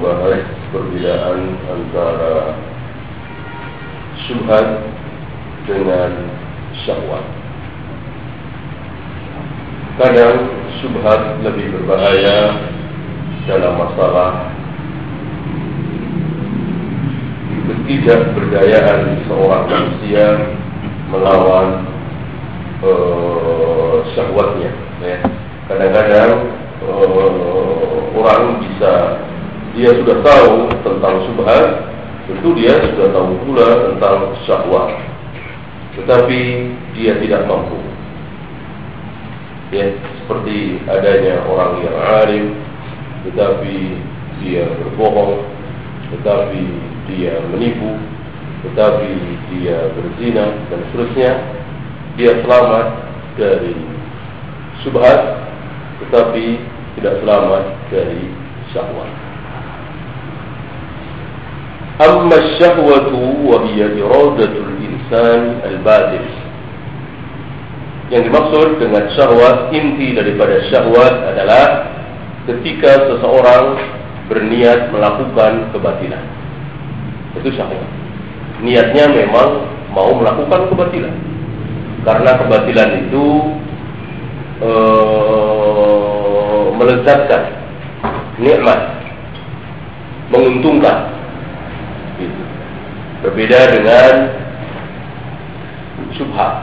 membahas perbedaan antara Syubhat dengan syahwat Kadang syubhat lebih berbahaya dalam masalah ketidakberdayaan seorang manusia melawan uh, syahwatnya. Ya. Kadang-kadang uh, orang bisa dia sudah tahu tentang subhat, tentu dia sudah tahu pula tentang syahwat, tetapi dia tidak mampu. Ya, seperti adanya orang yang alim, tetapi dia berbohong, tetapi dia menipu, tetapi dia berzina dan seterusnya, dia selamat dari subhat, tetapi tidak selamat dari syahwat. Syahwatu wa hiya iradatul insan al-batil. Yang dimaksud dengan syahwat inti daripada syahwat adalah ketika seseorang berniat melakukan kebatilan itu syahwat. Niatnya memang mau melakukan kebatilan. Karena kebatilan itu ee, melezatkan, nikmat, menguntungkan. Gitu. Berbeda dengan subhat.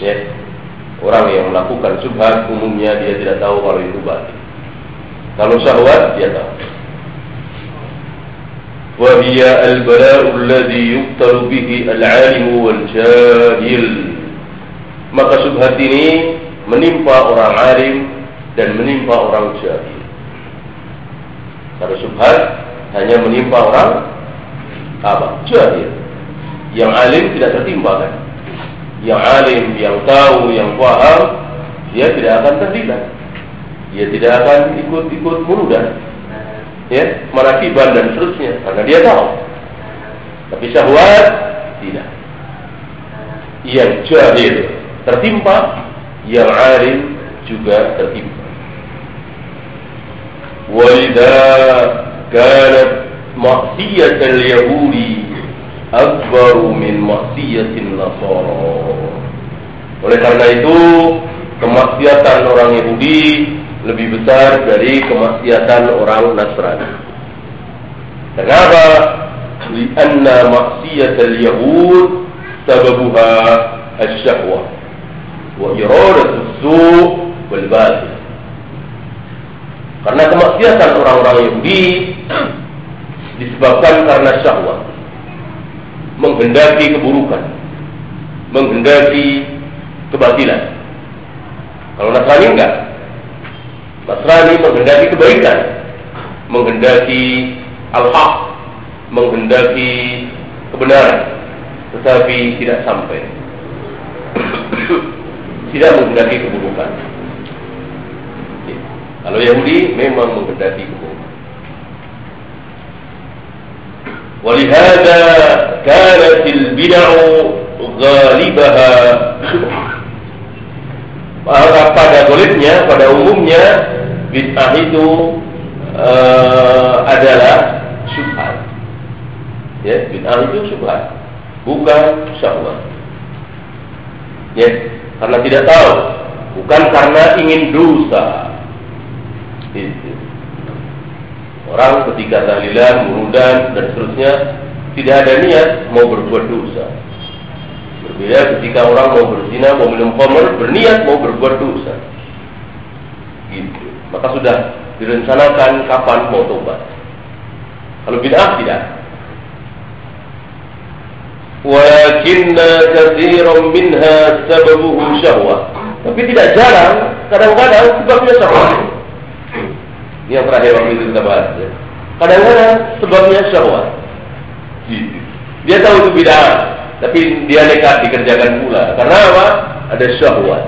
Ya. Orang yang melakukan subhat umumnya dia tidak tahu kalau itu batil. Kalau syahwat dia tahu. وهي البلاء الذي يبتل به العالم والجاهل maka subhat ini menimpa orang alim dan menimpa orang jahil karena subhat hanya menimpa orang apa jahil yang alim tidak tertimpa kan yang alim yang tahu yang paham dia tidak akan terlibat dia tidak akan ikut-ikut mudah ya, manakiban dan seterusnya karena dia tahu. Tapi syahwat tidak. Yang jahil tertimpa, yang alim juga tertimpa. Walidha kanat maksiyat al-Yahudi akbaru min maksiyatin Nasara. Oleh karena itu, kemaksiatan orang Yahudi lebih besar dari kemaksiatan orang Nasrani. Kenapa? Karena maksiat al-Yahud sababuha asy-syahwah wa iradatu su' wal. Karena kemaksiatan orang-orang Yahudi disebabkan karena syahwat. Menghendaki keburukan. Menghendaki kebatilan. Kalau Nasrani enggak. Nasrani menghendaki kebaikan, menghendaki al-haq, menghendaki kebenaran, tetapi tidak sampai. tidak menghendaki keburukan. Kalau Yahudi memang menghendaki keburukan. ولهذا كانت البدع غالبها pada golibnya, pada umumnya bid'ah itu uh, adalah syubhat. Ya, bid'ah itu syubhat, bukan syahwat. Ya, karena tidak tahu, bukan karena ingin dosa. Itu. Orang ketika tahlilan, murudan dan seterusnya tidak ada niat mau berbuat dosa. Berbeda ketika orang mau berzina, mau minum khamr, berniat mau berbuat dosa. Gitu maka sudah direncanakan kapan mau tobat. Kalau bid'ah tidak. Walakinna katsiran minha sababuhu syahwah. Tapi tidak jarang, kadang-kadang sebabnya syahwat. Yang terakhir waktu itu kita bahas ya. Kadang-kadang sebabnya syahwat. Gitu. Dia tahu itu bid'ah, tapi dia nekat dikerjakan pula. Karena apa? Ada syahwat.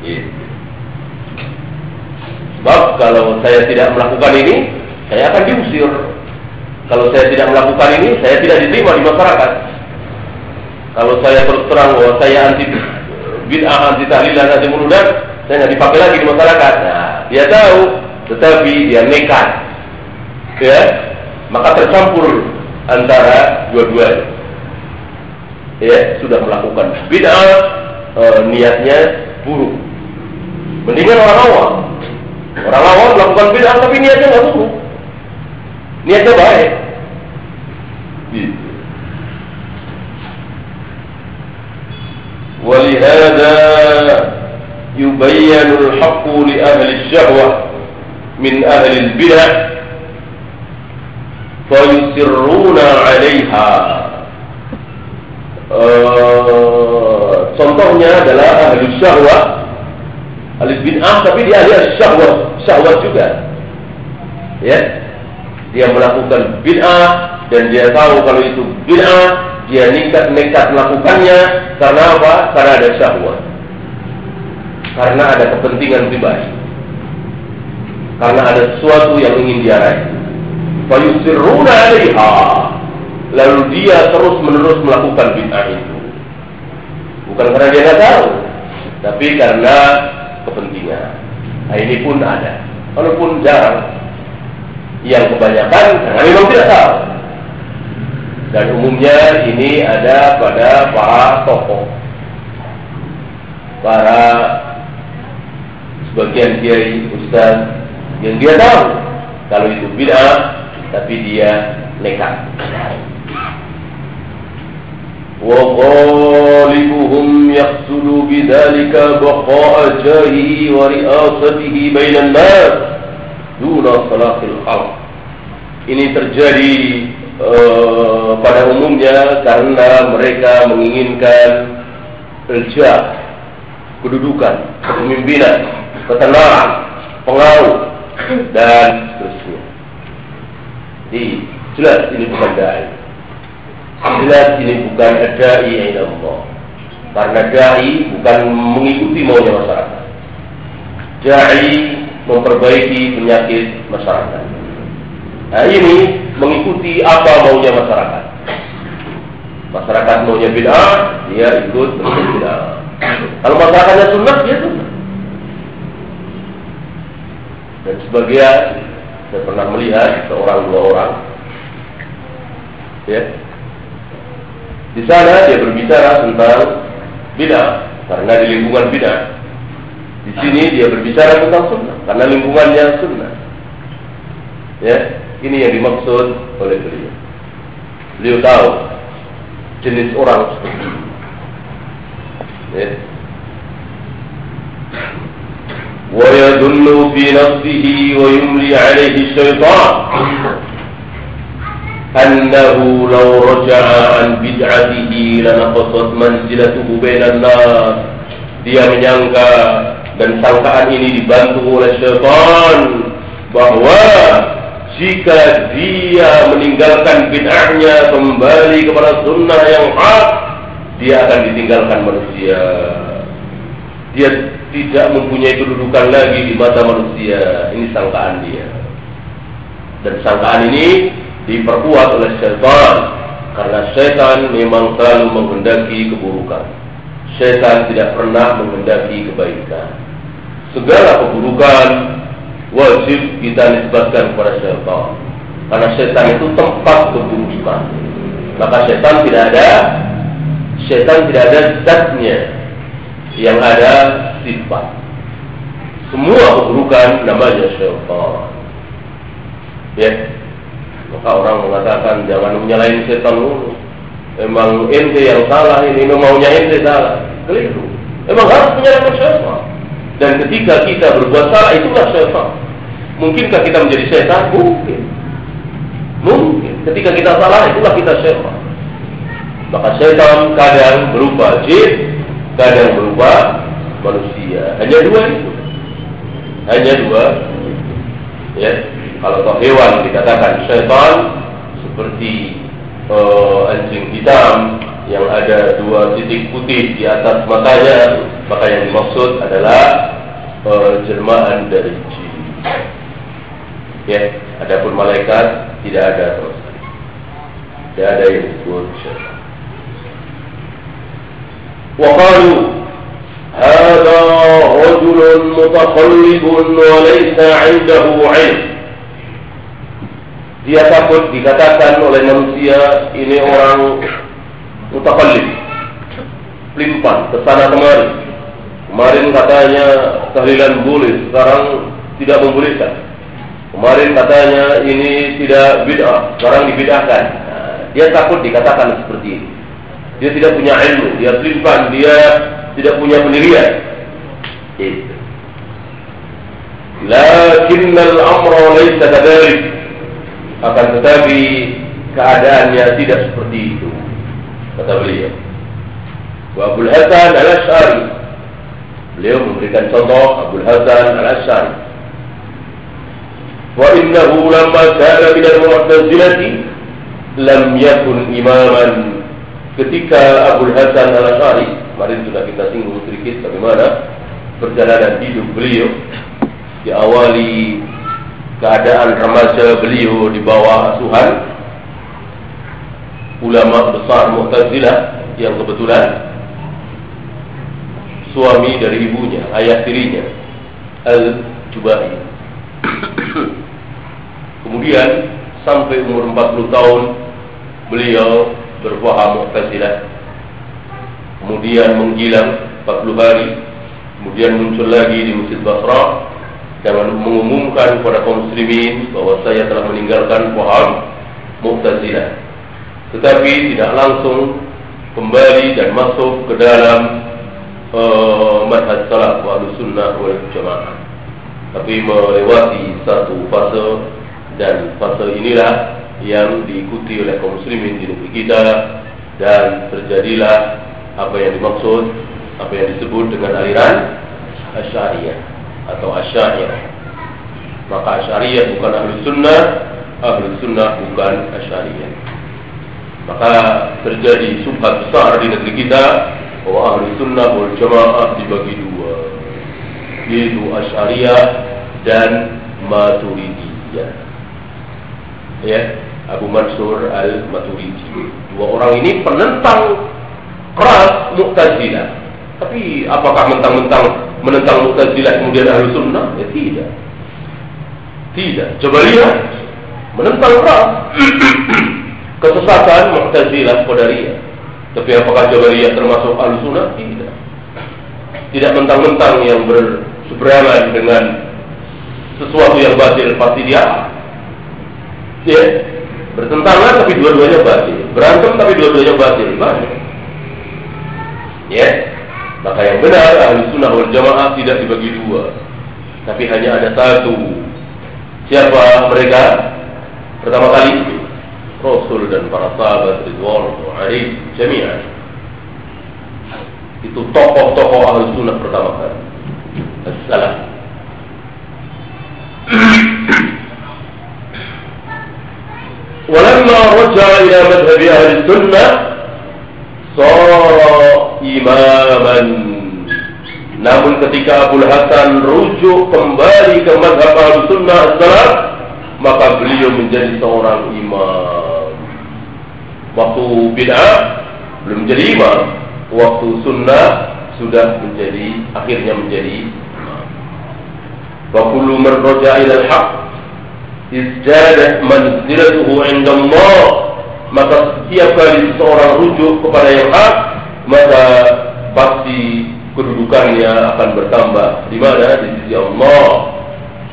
Gitu. Sebab kalau saya tidak melakukan ini, saya akan diusir. Kalau saya tidak melakukan ini, saya tidak diterima di masyarakat. Kalau saya terus terang bahwa saya anti bid'ah, anti tahlilan, anti muludan, saya nggak dipakai lagi di masyarakat. Nah, dia tahu, tetapi dia nekat. Ya, maka tercampur antara dua-duanya. Ya, sudah melakukan bid'ah, e, niatnya buruk. Mendingan orang awam. Orang awam melakukan bid'ah tapi niatnya nggak buruk. Niatnya baik. Gitu. ولهذا يبين الحق لأهل الشهوة من أهل البدع fayusirruna 'alaiha uh, contohnya adalah ahli syahwat ahli bid'ah tapi dia ahli syahwat syahwat juga ya dia melakukan bid'ah dan dia tahu kalau itu bid'ah dia nekat nekat melakukannya karena apa karena ada syahwat karena ada kepentingan pribadi karena ada sesuatu yang ingin dia raih. Fayusirruna 'alaiha. Lalu dia terus menerus melakukan bid'ah itu. Bukan karena dia nggak tahu tapi karena kepentingan. Nah, ini pun ada. Walaupun jarang. Yang kebanyakan karena memang tidak tahu. Dan umumnya ini ada pada para tokoh. Para sebagian kiai ustaz yang dia tahu kalau itu bid'ah tapi dia nekat. Wa qalibuhum yaqsulu bidzalika baqa'a jahihi wa ri'asatihi bainan nas duna salahil khalq. Ini terjadi uh, pada umumnya karena mereka menginginkan kerja kedudukan kepemimpinan ketenaran pengaruh dan seterusnya. Jadi jelas ini bukan dai. Jelas ini bukan dai Allah. Karena dai bukan mengikuti maunya masyarakat. Dai memperbaiki penyakit masyarakat. Nah ini mengikuti apa maunya masyarakat. Masyarakat maunya bid'ah, dia ikut bid'ah. Kalau masyarakatnya sunnah, dia sunnah. Dan sebagian saya pernah melihat seorang dua orang, ya, di sana dia berbicara tentang bid'ah karena di lingkungan bid'ah. Di sini dia berbicara tentang sunnah karena lingkungannya sunnah. Ya, ini yang dimaksud oleh beliau. Beliau tahu jenis orang. Ya. ويدل في نفسه ويملي عليه الشيطان أنه لو رجع عن بدعته لنقصت منزلته بين الناس dia menyangka dan sangkaan ini dibantu oleh syaitan bahwa jika dia meninggalkan bid'ahnya kembali kepada sunnah yang hak dia akan ditinggalkan manusia dia tidak mempunyai kedudukan lagi di mata manusia. Ini sangkaan dia. Dan sangkaan ini diperkuat oleh setan karena setan memang selalu menghendaki keburukan. Setan tidak pernah menghendaki kebaikan. Segala keburukan wajib kita nisbatkan kepada setan. Karena setan itu tempat keburukan. Maka setan tidak ada setan tidak ada zatnya yang ada sifat. Semua keburukan namanya syaitan. Ya. Maka orang mengatakan jangan menyalahin setan dulu. Emang ente yang salah ini, maunya ente salah. Keliru. Emang harus menyalahkan syaitan. Dan ketika kita berbuat salah itulah syaitan. Mungkinkah kita menjadi setan? Mungkin. Mungkin. Ketika kita salah itulah kita syaitan. Maka setan kadang berupa jin, kadang berupa manusia. Hanya dua itu. Hanya dua. Ya, kalau toh hewan dikatakan setan seperti uh, anjing hitam yang ada dua titik putih di atas matanya, maka yang dimaksud adalah uh, dari jin. Ya, adapun malaikat tidak ada dosa. Tidak ada yang disebut syaitan. Wahai هذا رجل متقلب وليس عنده علم dia takut dikatakan oleh manusia ini orang mutakallif pelimpan ke sana kemari kemarin katanya tahlilan boleh sekarang tidak membolehkan kemarin katanya ini tidak bid'ah sekarang dibid'ahkan nah, dia takut dikatakan seperti ini dia tidak punya ilmu dia pelimpan dia tidak punya pendirian. Lakin al-amra laysa kadhalik. Akan tetapi keadaannya tidak seperti itu kata beliau. Wa Abdul Hasan al Ashari beliau memberikan contoh Abdul Hasan al Ashari wa innahu lamma kana min al mu'tazilati lam yakun imaman ketika Abdul Hasan al Ashari kemarin sudah kita singgung sedikit bagaimana perjalanan hidup beliau diawali keadaan remaja beliau di bawah asuhan ulama besar Mu'tazilah yang kebetulan suami dari ibunya, ayah tirinya Al-Jubai. Kemudian sampai umur 40 tahun beliau berpaham Mu'tazilah. Kemudian menghilang 40 hari, kemudian muncul lagi di Masjid Basra Jangan mengumumkan kepada kaum muslimin bahwa saya telah meninggalkan paham Mu'tazilah. Tetapi tidak langsung kembali dan masuk ke dalam uh, manhaj salaf wa sunnah wal jamaah. Tapi melewati satu fase dan fase inilah yang diikuti oleh kaum muslimin di negeri kita dan terjadilah apa yang dimaksud apa yang disebut dengan aliran Asy'ariyah atau asyariyah. Maka asyariyah bukan ahli sunnah, ahli sunnah bukan asyariyah. Maka terjadi subhat besar di negeri kita bahwa ahli sunnah wal jamaah dibagi dua, yaitu asyariyah dan maturidiyah. Ya, Abu Mansur al Maturidi. Dua orang ini penentang keras Mu'tazilah. Tapi apakah mentang-mentang menentang Mu'tazilah kemudian ahli sunnah? Ya tidak. Tidak. Coba lihat menentang keras kesesatan Mu'tazilah Qadariyah. Tapi apakah Jabariyah termasuk ahli sunnah? Tidak. Tidak mentang-mentang yang berseberangan dengan sesuatu yang batil pasti dia ya bertentangan tapi dua-duanya batil berantem tapi dua-duanya batil banyak ya maka yang benar ahli sunnah wal jamaah tidak dibagi dua, tapi hanya ada satu. Siapa mereka? Pertama kali Rasul dan para sahabat Ridwan Ali jami'an. Itu tokoh-tokoh ahli sunnah pertama kali. Assalam. ولما رجع إلى مذهب أهل السنة صار imaman namun ketika Abu Hasan rujuk kembali ke mazhab al-sunnah salaf maka beliau menjadi seorang imam waktu bid'ah belum menjadi imam waktu sunnah sudah menjadi akhirnya menjadi wa kullu man raja'a ila al-haq izdadat manzilatuhu 'inda Allah maka setiap kali seseorang rujuk kepada yang hak maka pasti kedudukannya akan bertambah. Di mana? Di sisi Allah.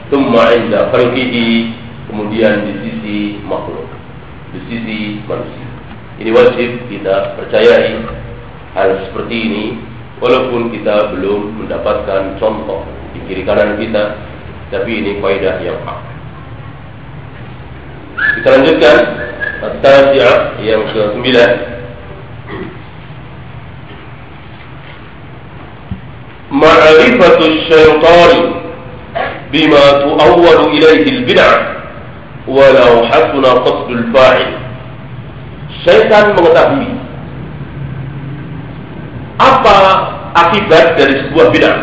Thumma inda khalqihi kemudian di sisi makhluk di sisi manusia. Ini wajib kita percayai hal seperti ini walaupun kita belum mendapatkan contoh di kiri kanan kita tapi ini kaidah yang hak kita lanjutkan. At-Tafi'ah yang ke-9 Ma'rifatu syaitan bima tu'awwalu ilaihi al-bid'ah walau hasuna qasdul fa'il. Syaitan mengetahui apa akibat dari sebuah bid'ah.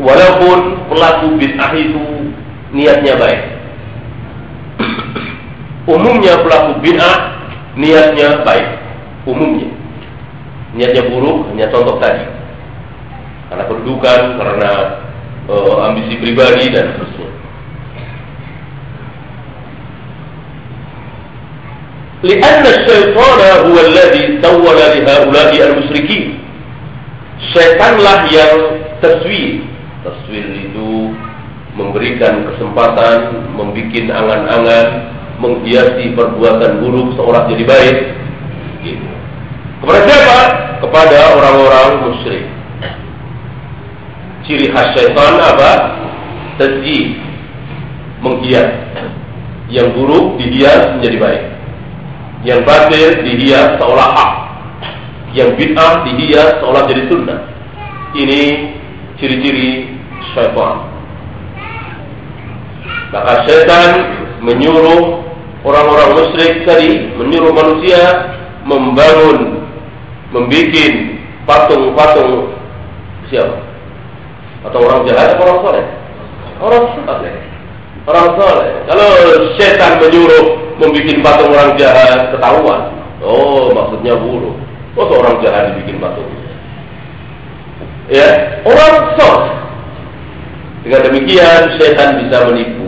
Walaupun pelaku bid'ah itu niatnya baik. Umumnya pelaku bid'ah niatnya baik. Umumnya. Niatnya buruk hanya contoh tadi. Karena kedudukan, karena uh, ambisi pribadi dan seterusnya. لأن الشيطان هو الذي سول لهؤلاء المشركين Syaitanlah yang taswir Taswir itu memberikan kesempatan Membikin angan-angan Menghiasi perbuatan buruk seolah jadi baik gitu. Kepada siapa? Kepada orang-orang musyrik Ciri khas syaitan apa? Tasjid Menghias Yang buruk dihias menjadi baik yang batil dihias seolah hak. Yang bid'ah dihias seolah jadi sunnah. Ini ciri-ciri syaitan. Maka syaitan menyuruh orang-orang musyrik tadi, menyuruh manusia membangun, membuat patung-patung siapa? Atau orang jahat atau orang soleh? Orang soleh. Orang soleh. Kalau syaitan menyuruh membuat patung orang jahat ketahuan. Oh, maksudnya buruk. Oh, seorang jahat dibikin patung. Ya, orang sok. Dengan demikian, setan bisa menipu.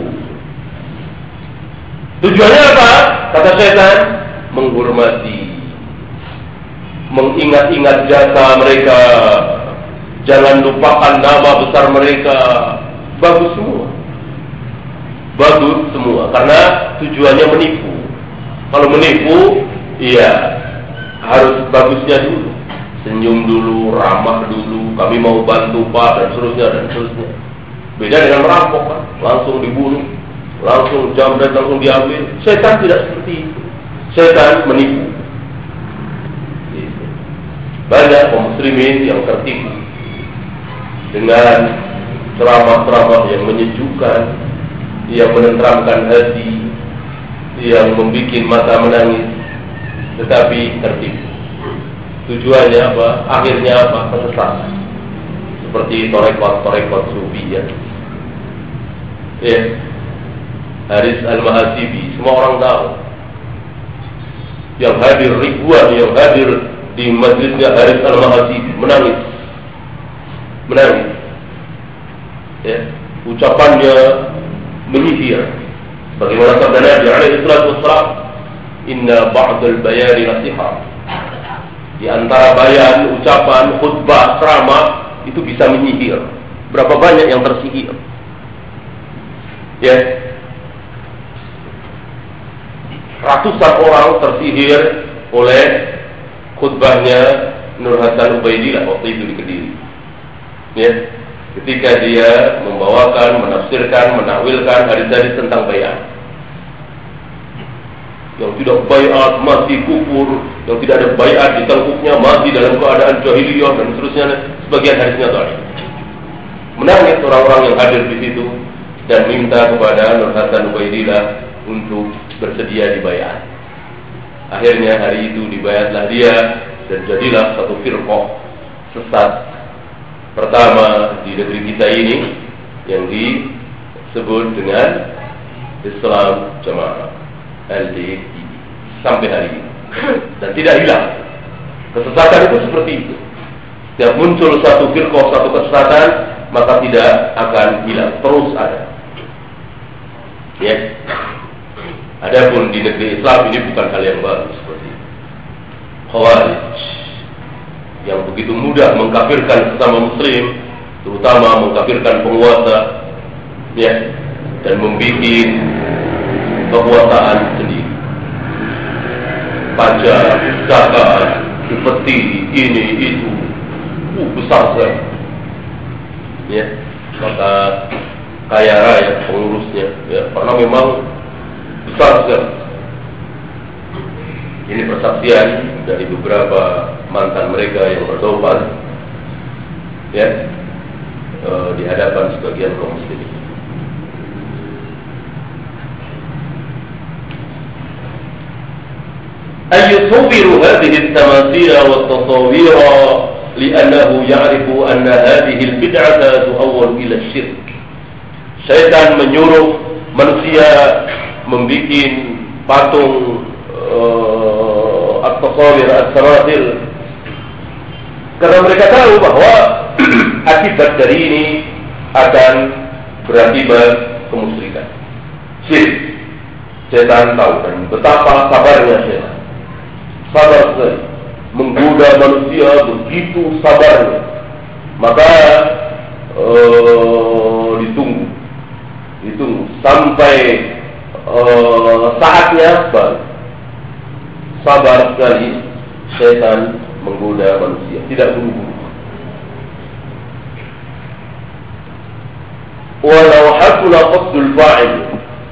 Tujuannya apa? Kata setan, menghormati, mengingat-ingat jasa mereka, jangan lupakan nama besar mereka. Bagus semua bagus semua karena tujuannya menipu. Kalau menipu, iya harus bagusnya dulu. Senyum dulu, ramah dulu, kami mau bantu Pak dan seterusnya dan seterusnya. Beda dengan merampok kan, langsung dibunuh, langsung jam dan langsung diambil. Setan tidak seperti itu. Setan menipu. Banyak kaum yang tertipu dengan ceramah-ceramah yang menyejukkan, yang menenteramkan hati, yang membuat mata menangis, tetapi tertipu. Tujuannya apa? Akhirnya apa? Kesesatan. Seperti torekot-torekot sufi ya. Ya. Haris Al-Mahasibi, semua orang tahu. Yang hadir ribuan, yang hadir di majlisnya Haris Al-Mahasibi, menangis. Menangis. Ya. Ucapannya menyihir. Bagaimana sabda Nabi alaihi salatu wassalam, "Inna ba'dal bayani nasihat." Di antara bayan, ucapan, khutbah, ceramah itu bisa menyihir. Berapa banyak yang tersihir? Ya. Ratusan orang tersihir oleh khutbahnya Nur Hasan Ubaidillah waktu itu di Kediri. Ya ketika dia membawakan, menafsirkan, menakwilkan hadis-hadis tentang bayat. Yang tidak bayat mati kufur, yang tidak ada bayat di tengkuknya mati dalam keadaan jahiliyah dan seterusnya. Sebagian hadisnya tadi. Menangis orang-orang yang hadir di situ dan minta kepada Nur Hasan Ubaidillah untuk bersedia dibayar. Akhirnya hari itu dibayarlah dia dan jadilah satu firqah sesat pertama di negeri kita ini yang disebut dengan Islam Jamaah LDI sampai hari ini dan tidak hilang. Kesesatan itu seperti itu. Setiap muncul satu firqah, satu kesesatan, maka tidak akan hilang, terus ada. Ya. Adapun di negeri Islam ini bukan hal yang baru seperti. Khawarij yang begitu mudah mengkafirkan sesama muslim, terutama mengkafirkan penguasa, ya, dan membuat kekuasaan sendiri. Pajak, zakat, seperti ini itu, uh, besar sekali. Ya, maka kaya raya pengurusnya, ya, karena memang besar sekali. Ini persaksian dari beberapa mantan mereka yang bertobat ya e, di hadapan sebagian kaum muslimin. أن يصور هذه التماثيل والتصاوير لأنه يعرف أن هذه البدعة تؤول إلى الشرك Syaitan menyuruh manusia membuat patung uh, at-tasawir at-tamathil karena mereka tahu bahwa akibat dari ini akan berakibat kemusyrikan. Syirik. Setan tahu dan betapa sabarnya setan. Sabar sekali. Menggoda manusia begitu sabarnya. Maka uh, ditunggu. Ditunggu sampai uh, saatnya baru. Sabar sekali setan menggoda manusia. Tidak buru-buru. Walau hasuna qasdul fa'il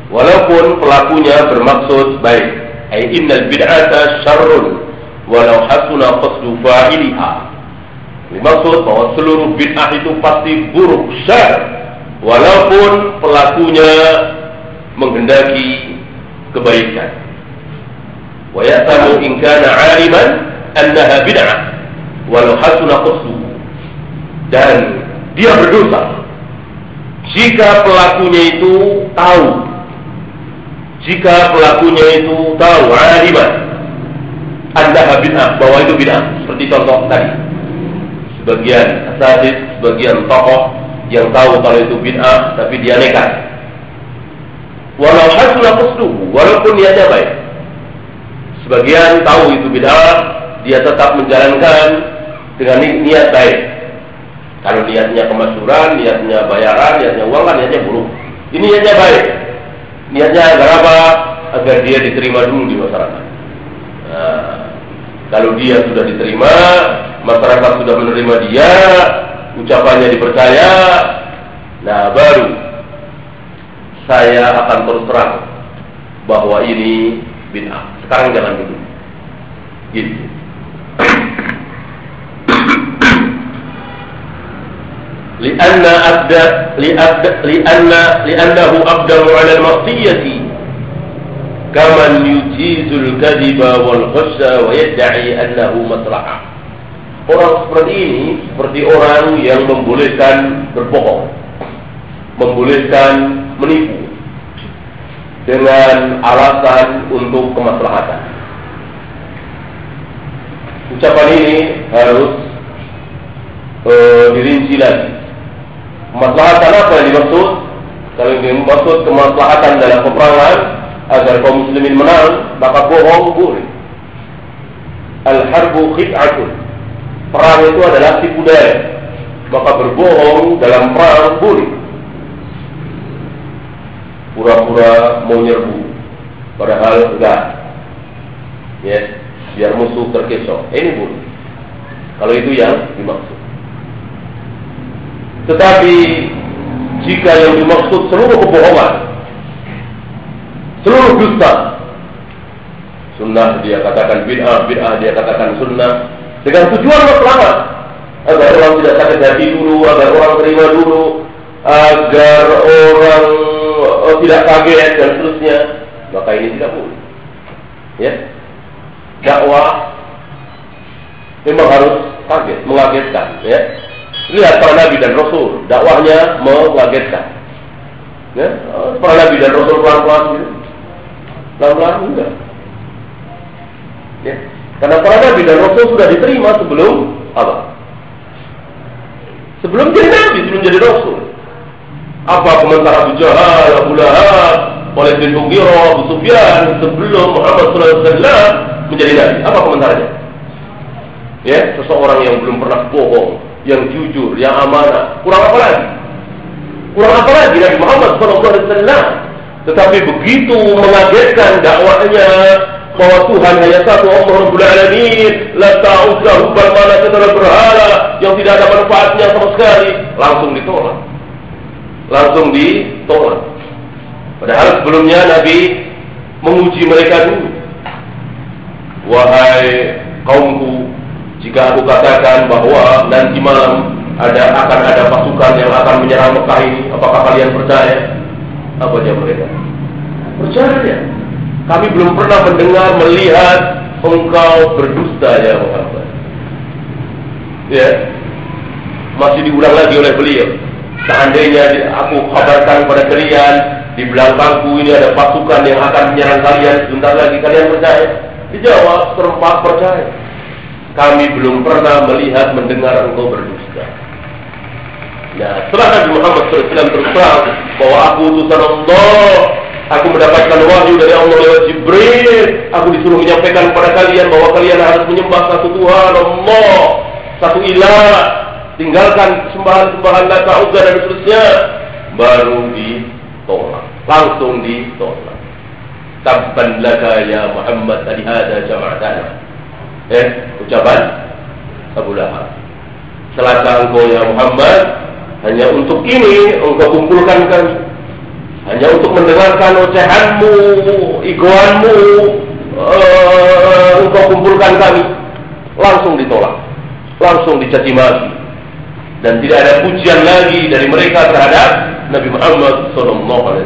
Walaupun pelakunya bermaksud baik Ay innal bid'ata syarrun Walau hasuna qasdu fa'iliha Dimaksud bahwa seluruh bid'ah itu pasti buruk, syar Walaupun pelakunya menghendaki kebaikan. Wa ya'tamu in kana 'aliman annaha bid'ah Walau hasuna Dan dia berdosa jika pelakunya itu tahu jika pelakunya itu tahu aliman anda bid'ah bahwa itu bid'ah. Seperti contoh tadi. Sebagian asadid sebagian tokoh yang tahu kalau itu bid'ah tapi dia nekat walau hasuna qasduhu walaupun niatnya baik sebagian tahu itu bid'ah dia tetap menjalankan dengan niat baik kalau niatnya kemasyuran, niatnya bayaran, niatnya uang kan niatnya buruk. Ini niatnya baik. Niatnya agar apa? Agar dia diterima dulu di masyarakat. Nah, kalau dia sudah diterima, masyarakat sudah menerima dia, ucapannya dipercaya, nah baru saya akan terus terang bahwa ini bid'ah. Sekarang jangan dulu. Gitu. لأن أبدا لأبدا لأن لأنه أقدر على المعصية كمن يجيز الكذب والغش ويدعي أنه مصلحة Orang seperti ini seperti orang yang membolehkan berbohong, membolehkan menipu dengan alasan untuk kemaslahatan. Ucapan ini harus uh, dirinci lagi Kemaslahatan apa yang dimaksud? Kalau dimaksud kemaslahatan dalam peperangan agar kaum muslimin menang, maka bohong boleh. Al-harbu khid'atun. Perang itu adalah tipu daya. Maka berbohong dalam perang boleh. Pura-pura mau nyerbu. Padahal enggak. Ya, biar musuh terkecoh. Ini boleh. Kalau itu yang dimaksud. Tetapi jika yang dimaksud seluruh kebohongan, seluruh dusta, sunnah dia katakan bid'ah, bid'ah dia katakan sunnah, dengan tujuan maslahat agar orang tidak sakit hati dulu, agar orang terima dulu, agar orang oh, tidak kaget dan seterusnya, maka ini tidak boleh. Ya, dakwah memang harus kaget, mengagetkan, ya. Lihat para nabi dan rasul, dakwahnya mengagetkan. Ya, para nabi dan rasul pelan-pelan gitu. Pelan-pelan enggak. Ya. Karena para nabi dan rasul sudah diterima sebelum apa? Sebelum jadi nabi, sebelum jadi rasul. Apa komentar Abu Jahal, Abu Lahab, Walid bin Mughirah, Abu Sufyan sebelum Muhammad SAW menjadi nabi? Apa komentarnya? Ya, seseorang yang belum pernah bohong, yang jujur, yang amanah. Kurang apa lagi? Kurang apa lagi Nabi Muhammad SAW? Tetapi begitu mengagetkan dakwahnya bahwa Tuhan hanya satu Allah Rabbul Alamin, la ta'udlah hubbal mana kita berhala yang tidak ada manfaatnya sama sekali, langsung ditolak. Langsung ditolak. Padahal sebelumnya Nabi menguji mereka dulu. Wahai kaumku, jika aku katakan bahwa nanti malam ada akan ada pasukan yang akan menyerang Mekah ini, apakah kalian percaya? Apa jawab mereka? Percaya. Kami belum pernah mendengar, melihat engkau berdusta ya Muhammad. Ya, masih diulang lagi oleh beliau. Seandainya aku kabarkan kepada kalian di belakangku ini ada pasukan yang akan menyerang kalian sebentar lagi kalian percaya? Dijawab serempak percaya. Kami belum pernah melihat mendengar engkau berdusta. Nah, setelah Nabi Muhammad SAW terus terang bahwa aku utusan Allah, aku mendapatkan wahyu dari Allah lewat Jibril, aku disuruh menyampaikan kepada kalian bahwa kalian harus menyembah satu Tuhan Allah, satu ilah, tinggalkan sembahan-sembahan lata uzza dan seterusnya, baru ditolak, langsung ditolak. Tabban laka ya Muhammad tadi ada jama'atana. Eh, ucapan Abu Lahab. Selasa engkau ya Muhammad hanya untuk ini engkau kumpulkan kami. Hanya untuk mendengarkan ocehanmu, iguanmu, uh, engkau kumpulkan kami. Langsung ditolak. Langsung dicaci maki. Dan tidak ada pujian lagi dari mereka terhadap Nabi Muhammad SAW.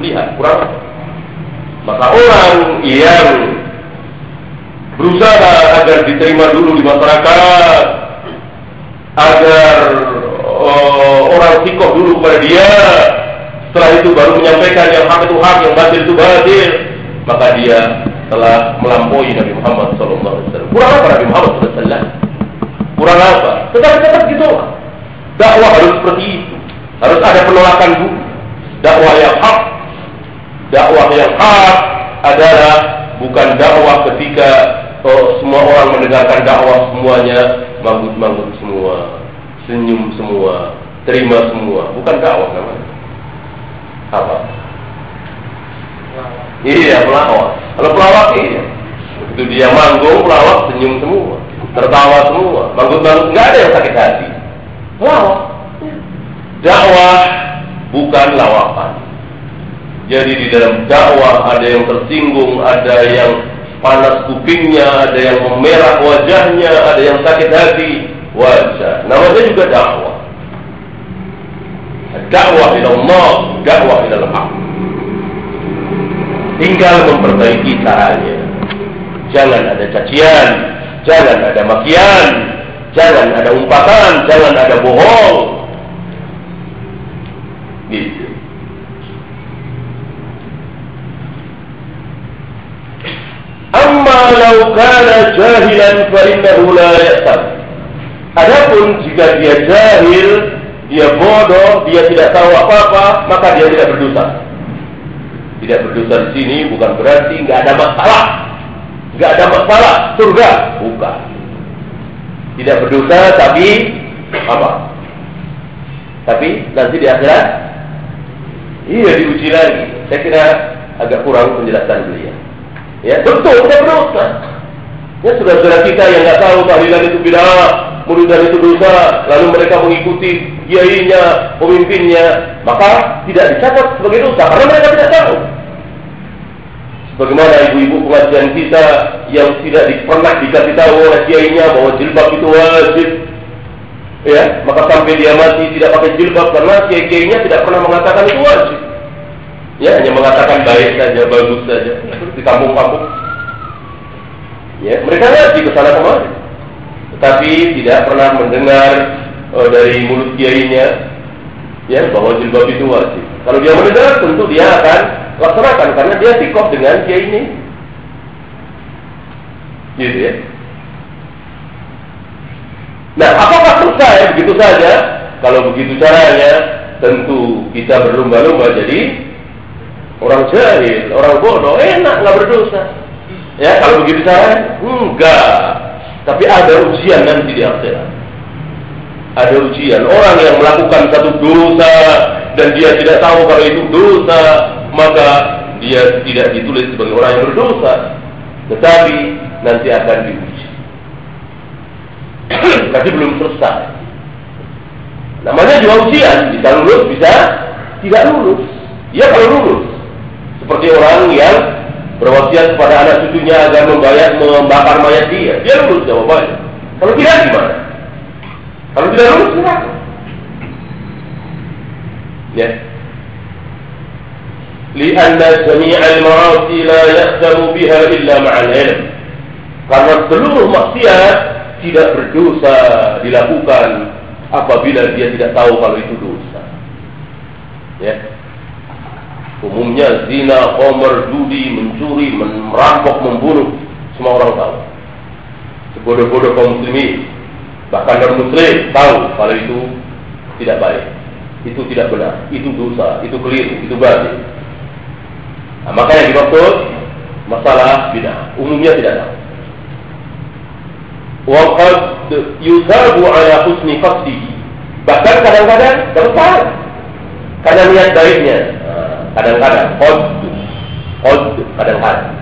Lihat, kurang. Maka orang yang berusaha agar diterima dulu di masyarakat, agar uh, orang sikoh dulu kepada dia setelah itu baru menyampaikan yang hak itu hak yang batil itu batil maka dia telah melampaui Nabi Muhammad SAW kurang apa Nabi Muhammad SAW kurang apa? Tetapi tetap gitu dakwah harus seperti itu harus ada penolakan dulu dakwah yang hak dakwah yang hak adalah bukan dakwah ketika oh, semua orang mendengarkan dakwah semuanya manggut-manggut semua senyum semua, terima semua. Bukan dakwah namanya. Apa? Iya, pelawak. Kalau pelawak iya. Itu dia manggung, pelawak senyum semua. Tertawa semua. Manggut-manggut. Nggak ada yang sakit hati. Pelawak. Dakwah bukan lawakan. Jadi di dalam dakwah ada yang tersinggung, ada yang panas kupingnya, ada yang memerah wajahnya, ada yang sakit hati, wajah. Namanya juga dakwah. Dakwah ila Allah, dakwah ila al Tinggal memperbaiki caranya. Jangan ada cacian, jangan ada makian, jangan ada umpatan, jangan ada bohong. Gitu. Amma law kana jahilan fa innahu la. Adapun jika dia jahil, dia bodoh, dia tidak tahu apa-apa, maka dia tidak berdosa. Tidak berdosa di sini bukan berarti nggak ada masalah, nggak ada masalah surga, bukan. Tidak berdosa tapi apa? Tapi nanti di akhirat, iya diuji lagi. Saya kira agak kurang penjelasan beliau. Ya betul, tidak berdosa. Ya saudara-saudara kita yang nggak tahu tahlilan itu bidah, muridan itu dosa, lalu mereka mengikuti kiainya, pemimpinnya, maka tidak dicatat sebagai dosa karena mereka tidak tahu. Bagaimana ibu-ibu pengajian kita yang tidak pernah dikasih tahu oleh kiainya bahwa jilbab itu wajib, ya, maka sampai dia mati tidak pakai jilbab karena kiai-kiainya tidak pernah mengatakan itu wajib. Ya, hanya mengatakan baik saja, bagus saja, di kampung-kampung. Ya, mereka ngaji ke sana kemari tapi tidak pernah mendengar uh, dari mulut kiainya ya bahwa jilbab itu wajib. Kalau dia mendengar tentu dia akan laksanakan karena dia sikoh dengan kiai ini. Gitu ya. Nah, apakah selesai begitu saja? Kalau begitu caranya, tentu kita berlomba-lomba jadi orang jahil, orang bodoh, enak nggak berdosa. Ya, kalau begitu caranya, enggak. Tapi ada ujian nanti di akhirat. Ada ujian. Orang yang melakukan satu dosa dan dia tidak tahu kalau itu dosa, maka dia tidak ditulis sebagai orang yang berdosa. Tetapi nanti akan diuji. Tapi belum selesai. Namanya juga ujian. Bisa lulus, bisa tidak lulus. Ya kalau lulus. Seperti orang yang berwasiat kepada anak cucunya agar membayar membakar mayat dia. Dia lulus jawabannya. Kalau tidak gimana? Kalau tidak lulus gimana? Ya. لأن جميع المعاصي لا يختم بها إلا مع العلم Karena seluruh maksiat tidak berdosa dilakukan apabila dia tidak tahu kalau itu dosa. Ya. Umumnya zina, komer, judi, mencuri, merampok, membunuh, semua orang tahu. Sebodoh-bodoh kaum muslimin, bahkan non muslim tahu kalau itu tidak baik, itu tidak benar, itu dosa, itu keliru, itu batil. Nah, maka yang dimaksud masalah bid'ah umumnya tidak tahu. Waqad yusabu ala husni qasdihi. Bahkan kadang-kadang dapat Kadang niat baiknya. Kadang-kadang qad qad kadang-kadang.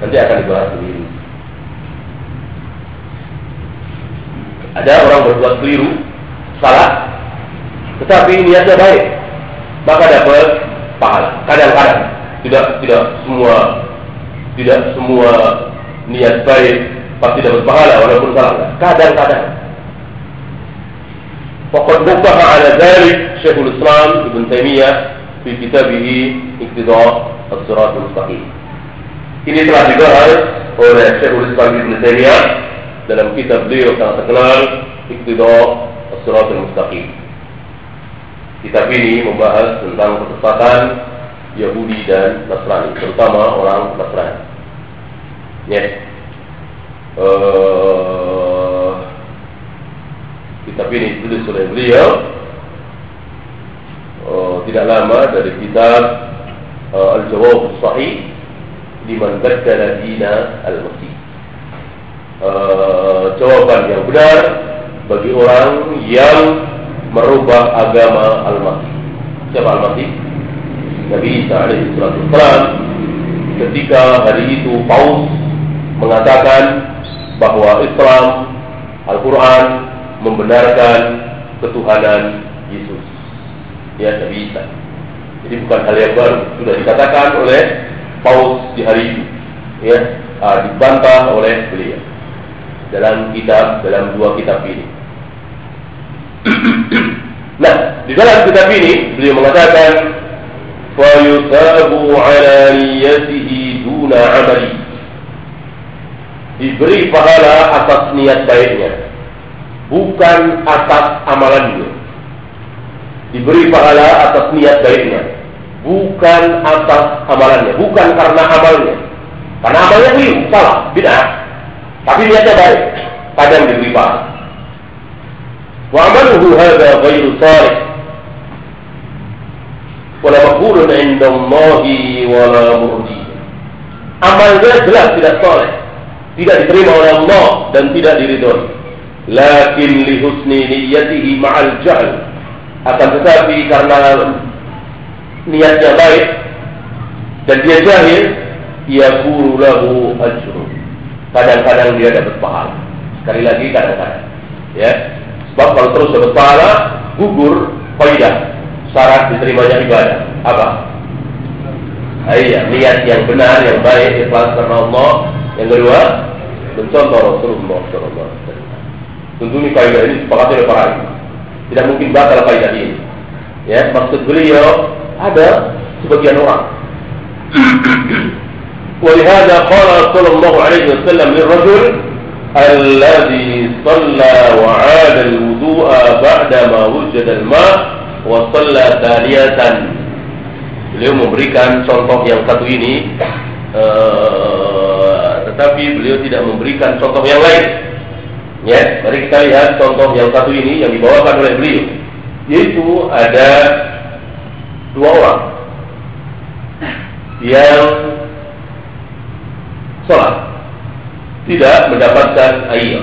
Nanti akan dibahas sendiri. Ada orang berbuat keliru, salah, tetapi niatnya baik, maka dapat pahala. Kadang-kadang tidak tidak semua tidak semua niat baik pasti dapat pahala walaupun salah. Kadang-kadang. Fakat buka ala dzalik Syekhul Islam Ibn Taimiyah di kitabih Iqtida As-Sirat Al-Mustaqim. Ini telah dibahas oleh Syekhul Islam Ibn Taimiyah dalam kitab beliau sangat terkenal Iqtida As-Sirat Al-Mustaqim. Kitab ini membahas tentang kesesatan Yahudi dan Nasrani, terutama orang Nasrani. Ya. Uh, kitab ini ditulis oleh beliau uh, tidak lama dari kitab uh, Al-Jawab Sahih baddala dina al-Masih. Uh, jawaban yang benar bagi orang yang merubah agama Al-Masih. Siapa Al-Masih? Nabi Isa alaihissalam ketika hari itu Paus mengatakan bahwa Islam Al-Quran membenarkan ketuhanan Yesus. Ya Nabi Isa. Jadi bukan hal yang baru. Sudah dikatakan oleh Paus di hari itu. Ya uh, dibantah oleh beliau dalam kitab dalam dua kitab ini. nah, di dalam kitab ini beliau mengatakan fayusabu ala niyatihi duna amali. Diberi pahala atas niat baiknya, bukan atas amalannya. Diberi pahala atas niat baiknya, bukan atas amalannya, bukan karena amalnya. Karena amalnya keliru, salah, bid'ah tapi niatnya baik kadang diberi pahala wa amaluhu hadha ghairu salih wala maqbulun indallahi wala murdi. Amalnya jelas tidak soleh, tidak diterima oleh Allah dan tidak diridhoi. Lakin li husni niyyatihi ma'al jahl. Akan tetapi karena niatnya baik dan dia jahil, yakuru lahu ajrun. Kadang-kadang dia dapat pahala. Sekali lagi kadang-kadang. Ya. Sebab kalau terus dapat pahala, gugur faidah syarat diterimanya ibadah apa? Ah, iya, niat yang benar, yang baik, ikhlas karena Allah. Yang kedua, mencontoh Rasulullah Sallallahu. Tentu ini kaidah ini sepakati oleh para imam. Tidak mungkin batal kaidah ini. Ya, maksud beliau ada sebagian orang. ولهذا قال صلى الله عليه وسلم للرجل الذي صلى وعاد الوضوء بعدما وجد الماء wa daniyatan beliau memberikan contoh yang satu ini uh, tetapi beliau tidak memberikan contoh yang lain ya mari kita lihat contoh yang satu ini yang dibawakan oleh beliau yaitu ada dua orang yang sholat tidak mendapatkan air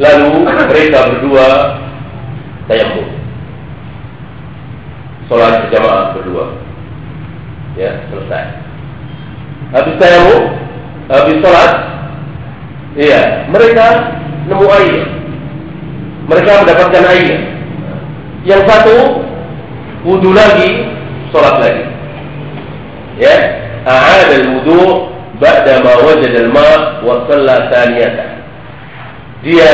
lalu mereka berdua tayamum sholat berjamaah berdua. Ya, selesai. Habis tayamum, habis sholat, iya, mereka nemu air. Mereka mendapatkan air. Yang satu wudhu lagi, sholat lagi. Ya, a'ad al-wudu ba'da ma wajad al-ma wa shalla thaniyatan. Dia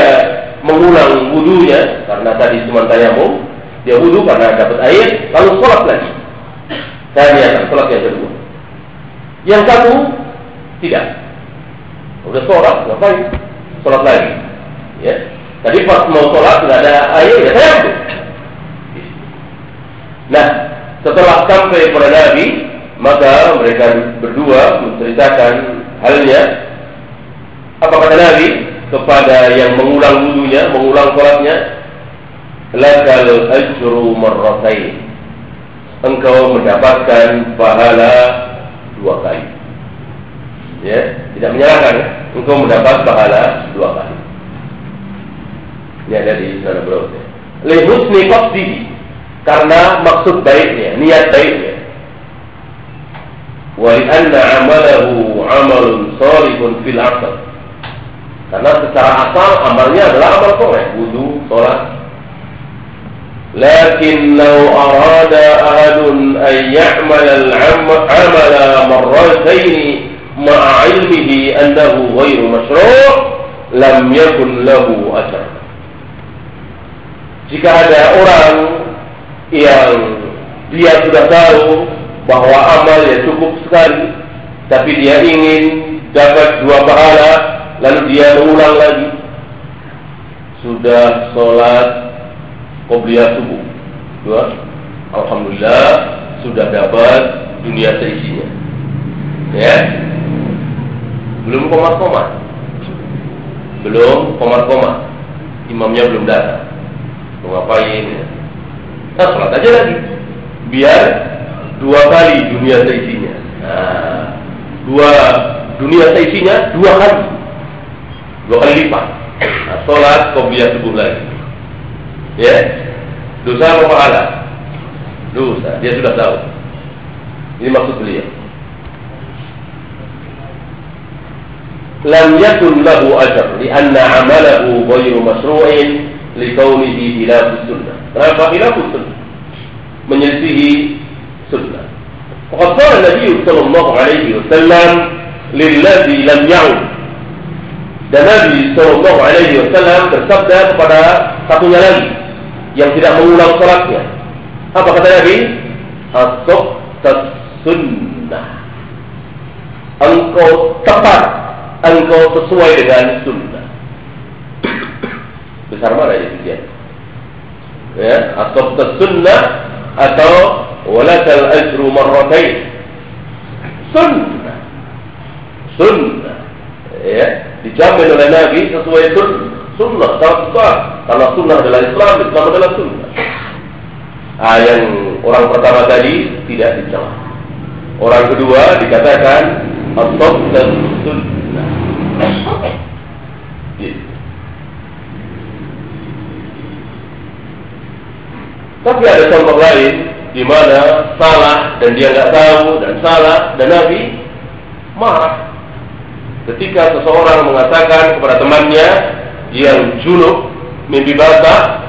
mengulang wudunya karena tadi cuma tayamum, dia wudhu karena dapat air, lalu sholat lagi. Tanya sholat yang kedua. Yang satu tidak. Udah sholat, ngapain? Sholat lagi. Ya. Tadi pas mau sholat nggak ada air, ya saya Nah, setelah sampai kepada Nabi, maka mereka berdua menceritakan halnya. Apa kata Nabi kepada yang mengulang wudhunya, mengulang sholatnya? Lakal ajru marratain. Engkau mendapatkan pahala dua kali. Ya, tidak menyalahkan. Engkau mendapat pahala dua kali. Ini ada di sana bro. Lihusni qasdihi. Karena maksud baiknya, niat baiknya ولأن عمله عمل صالح في العصر karena secara asal amalnya adalah amal soleh wudhu sholat. لكن لو أراد أحد أن يعمل العمل مرتين مع علمه أنه غير مشروع لم يكن له أجر jika ada orang yang dia sudah tahu bahwa amal ya cukup sekali, tapi dia ingin dapat dua pahala, lalu dia mengulang lagi. Sudah sholat qobliyah subuh, dua, alhamdulillah sudah dapat dunia seisinya. Ya, belum komat-komat, belum komat-komat, imamnya belum datang. Mau ngapain? Ya? Nah, sholat aja lagi, biar dua kali dunia seisinya. Nah, dua dunia seisinya dua kali, dua kali lipat. Nah, sholat biar subuh lagi. Ya, dosa apa pahala? Dosa. Dia sudah tahu. Ini maksud beliau. Lam yakun lahu ajr lianna amalahu ghairu masru'in kaunihi khilaf sunnah. Kenapa khilaf sunnah? Menyelisihi. Waqad qala Nabi sallallahu alaihi wasallam lilladzi lam ya'ud. Dan Nabi sallallahu alaihi wasallam bersabda kepada satunya lagi yang tidak mengulang salatnya. Apa kata Nabi? Asok sunnah. Engkau tepat, engkau sesuai dengan sunnah. Besar mana ya Ya, asok sunnah atau walakal ajru marratain sunnah sunnah ya dijamin oleh Nabi sesuai sunnah sunnah. Sangat besar karena sunnah adalah Islam Islam adalah sunnah. Ah, yang orang pertama tadi tidak dicela orang kedua dikatakan dan sunnah gitu. Tapi ada contoh lain di mana salah dan dia nggak tahu dan salah dan Nabi marah. Ketika seseorang mengatakan kepada temannya yang junub mimpi basah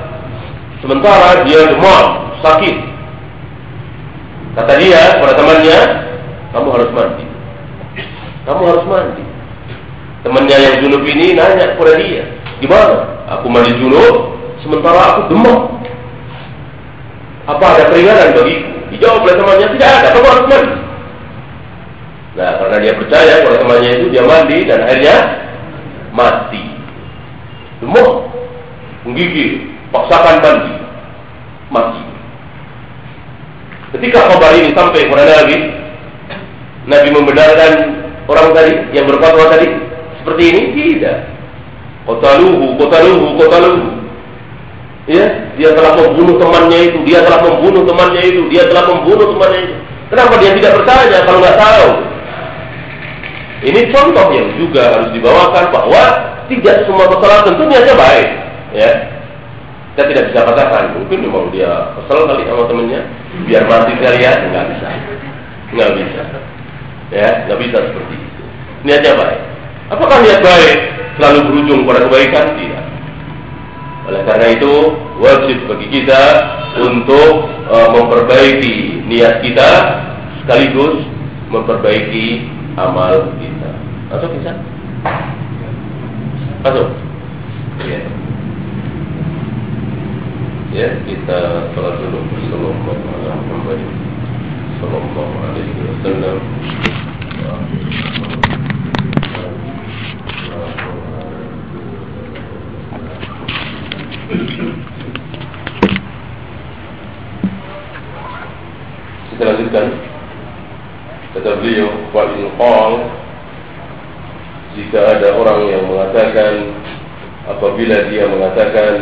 sementara dia demam sakit. Kata dia kepada temannya kamu harus mandi. Kamu harus mandi. Temannya yang junub ini nanya kepada dia gimana? Aku mandi junub sementara aku demam apa ada peringatan bagiku? Dijawab oleh temannya, tidak ada, kamu harus mandi. Nah, karena dia percaya kalau temannya itu dia mandi dan akhirnya mati. Semua menggigil, paksakan mandi, mati. Ketika kabar ini sampai kepada Nabi, Nabi membenarkan orang tadi yang berfatwa tadi seperti ini tidak. Kotaluhu, kotaluhu, kotaluhu. Ya, dia telah membunuh temannya itu, dia telah membunuh temannya itu, dia telah membunuh temannya itu. Kenapa dia tidak bertanya kalau nggak tahu? Ini contoh yang juga harus dibawakan bahwa tidak semua kesalahan tentu niatnya baik, ya. Kita tidak bisa katakan mungkin memang dia kesal kali sama temannya, biar mati sekalian, nggak bisa, nggak bisa, ya, nggak bisa seperti itu. Niatnya baik. Apakah niat baik selalu berujung pada kebaikan? Tidak. Oleh karena itu wajib bagi kita untuk uh, memperbaiki niat kita sekaligus memperbaiki amal kita. Masuk bisa? Masuk. Ya. Ya, kita sholat dulu. Sallallahu alaihi wasallam. Kita lanjutkan. Kata beliau, wa qal jika ada orang yang mengatakan apabila dia mengatakan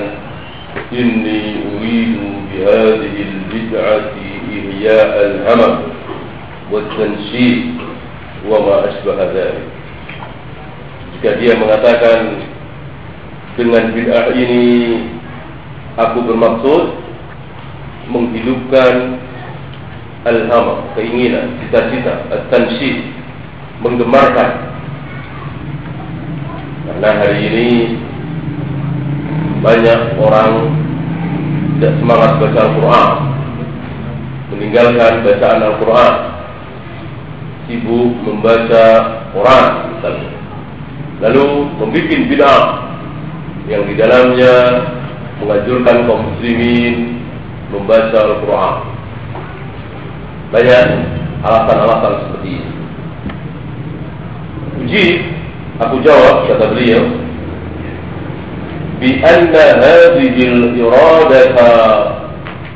inni uridu bihadihi al-bid'ati ihya al-hamam wa tanshid wa ma asbah jika dia mengatakan dengan bid'ah ini aku bermaksud menghidupkan al-hamam keinginan cita-cita at-tanshid menggemarkan karena hari ini banyak orang tidak semangat baca Al-Quran Meninggalkan bacaan Al-Quran Sibuk membaca Quran. Lalu membuat bid'ah Yang di dalamnya Mengajurkan kaum muslimin Membaca Al-Quran Banyak alasan-alasan seperti ini Uji Aku jawab kata beliau بأن هذه الإرادة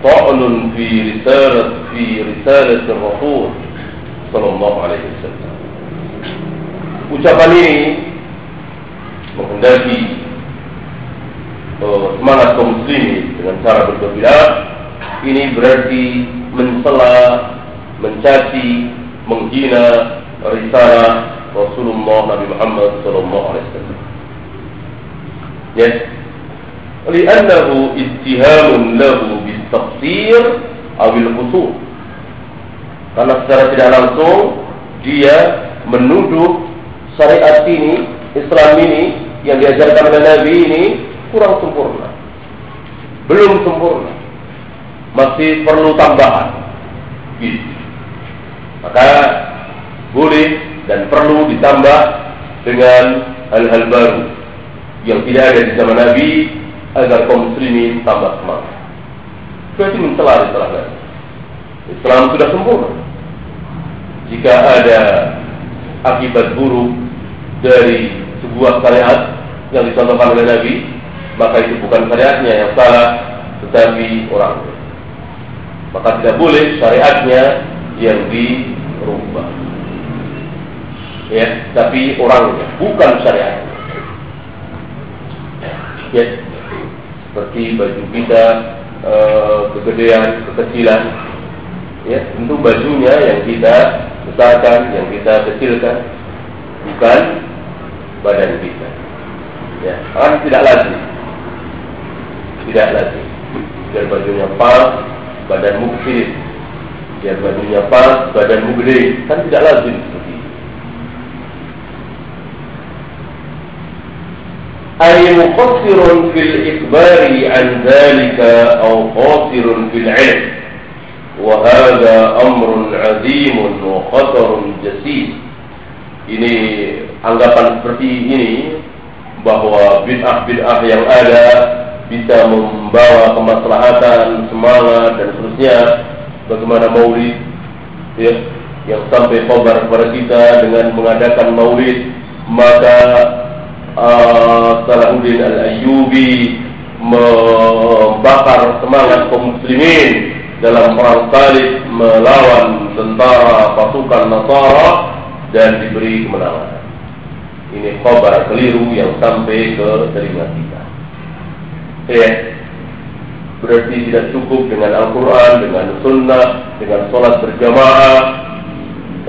طعن في رسالة في رسالة الرسول صلى الله عليه وسلم Ucapan ini menghendaki uh, semangat kaum muslimin dengan cara berbeda ini berarti mencela, mencaci, menghina risalah Rasulullah Nabi Muhammad sallallahu alaihi wasallam. Ya. Li'annahu ittihamun lahu bitafsir awil qusur. Karena secara tidak langsung dia menuduh syariat ini, Islam ini yang diajarkan oleh Nabi ini kurang sempurna. Belum sempurna. Masih perlu tambahan. Gitu. Maka boleh dan perlu ditambah dengan hal-hal baru yang tidak ada di zaman Nabi agar kaum muslimin tambah semangat. Berarti mencela Islam. Islam sudah sempurna. Jika ada akibat buruk dari sebuah syariat yang dicontohkan oleh Nabi, maka itu bukan syariatnya yang salah, tetapi orang. Maka tidak boleh syariatnya yang dirubah. Ya, tapi orangnya, bukan syariatnya ya seperti baju kita e, kegedean kekecilan ya tentu bajunya yang kita besarkan yang kita kecilkan bukan badan kita ya kan tidak lazim tidak lazim biar bajunya pas badanmu kecil biar bajunya pas badanmu gede kan tidak lazim أي مقصر في الإخبار عن ذلك أو قاصر في العلم وهذا أمر عظيم وخطر جسيم ini anggapan seperti ini bahwa bid'ah-bid'ah yang ada bisa membawa kemaslahatan, semangat dan seterusnya bagaimana maulid ya, yang sampai kabar kepada kita dengan mengadakan maulid maka uh, Salahuddin Al-Ayyubi membakar semangat kaum muslimin dalam perang salib melawan tentara pasukan Nasara dan diberi kemenangan. Ini kabar keliru yang sampai ke telinga kita Ya, berarti tidak cukup dengan Al-Quran, dengan Sunnah, dengan sholat berjamaah,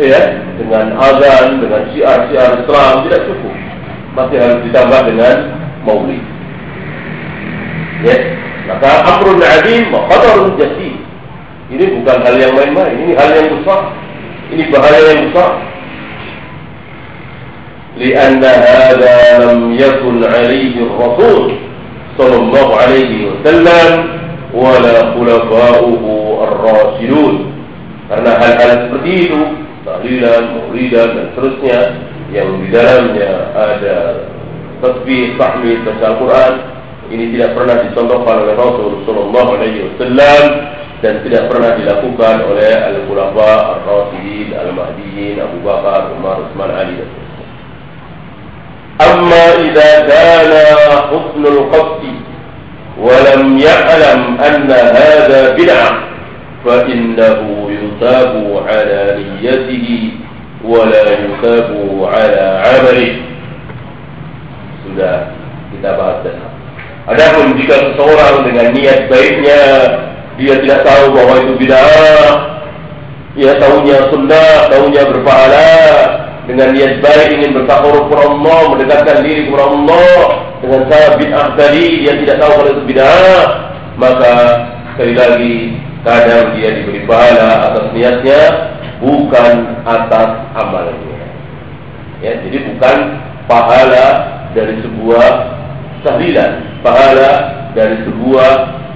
ya, dengan azan, dengan syiar-syiar Islam tidak cukup masih harus ditambah dengan maulid. Ya, maka amrun azim qadarun jasi. Ini bukan hal yang main-main, ini hal yang besar. Ini bahaya yang besar. لأن هذا لم يكن عليه الرسول صلى الله عليه وسلم ولا خلفاؤه الراشدون karena hal-hal seperti itu tahlilan, muridan dan seterusnya yang di dalamnya ada tasbih, tahmid, baca Al-Quran ini tidak pernah dicontohkan oleh Rasul Sallallahu Alaihi Wasallam dan tidak pernah dilakukan oleh Al-Khulafa Ar-Rasidin, Al-Mahdiyin, Abu Bakar, Umar, Utsman, Ali dan أما إذا كان حسن القصد ولم يعلم أن هذا بدعة فإنه يثاب على نيته ولا يثاب على عمله sudah kita bahas tadi. Adapun jika seseorang dengan niat baiknya dia tidak tahu bahwa itu bid'ah, ia tahunya sunnah, tahunya berpahala dengan niat baik ingin bertakarub kepada Allah, mendekatkan diri kepada Allah dengan cara bid'ah tadi dia tidak tahu kalau itu bid'ah, maka sekali lagi kadang dia diberi pahala atas niatnya bukan atas amalnya. Ya, jadi bukan pahala dari sebuah tahlilan, pahala dari sebuah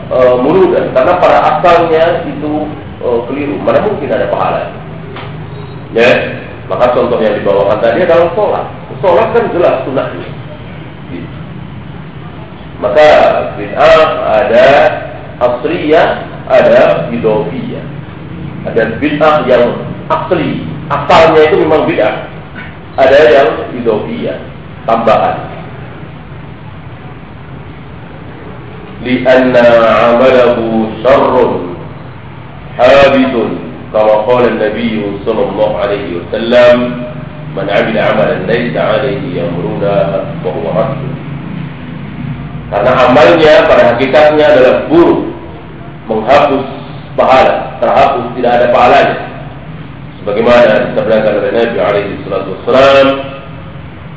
uh, murudan karena pada asalnya itu uh, keliru. Mana mungkin ada pahala? Ya, maka contoh yang dibawakan tadi adalah sholat. Sholat kan jelas sunnahnya. Maka bid'ah ada asriyah, ada idofiyah. Ada bid'ah yang asli, asalnya itu memang bid'ah. Ada yang idofiyah, tambahan. Lianna amalahu syarrun habitun kama qala Nabi sallallahu alaihi wasallam man 'amila 'amalan laysa 'alaihi amruna fa huwa radd. Karena amalnya pada hakikatnya adalah buruk, menghapus pahala, terhapus tidak ada pahalanya sebagaimana disabdakan oleh Nabi alaihi salatu wassalam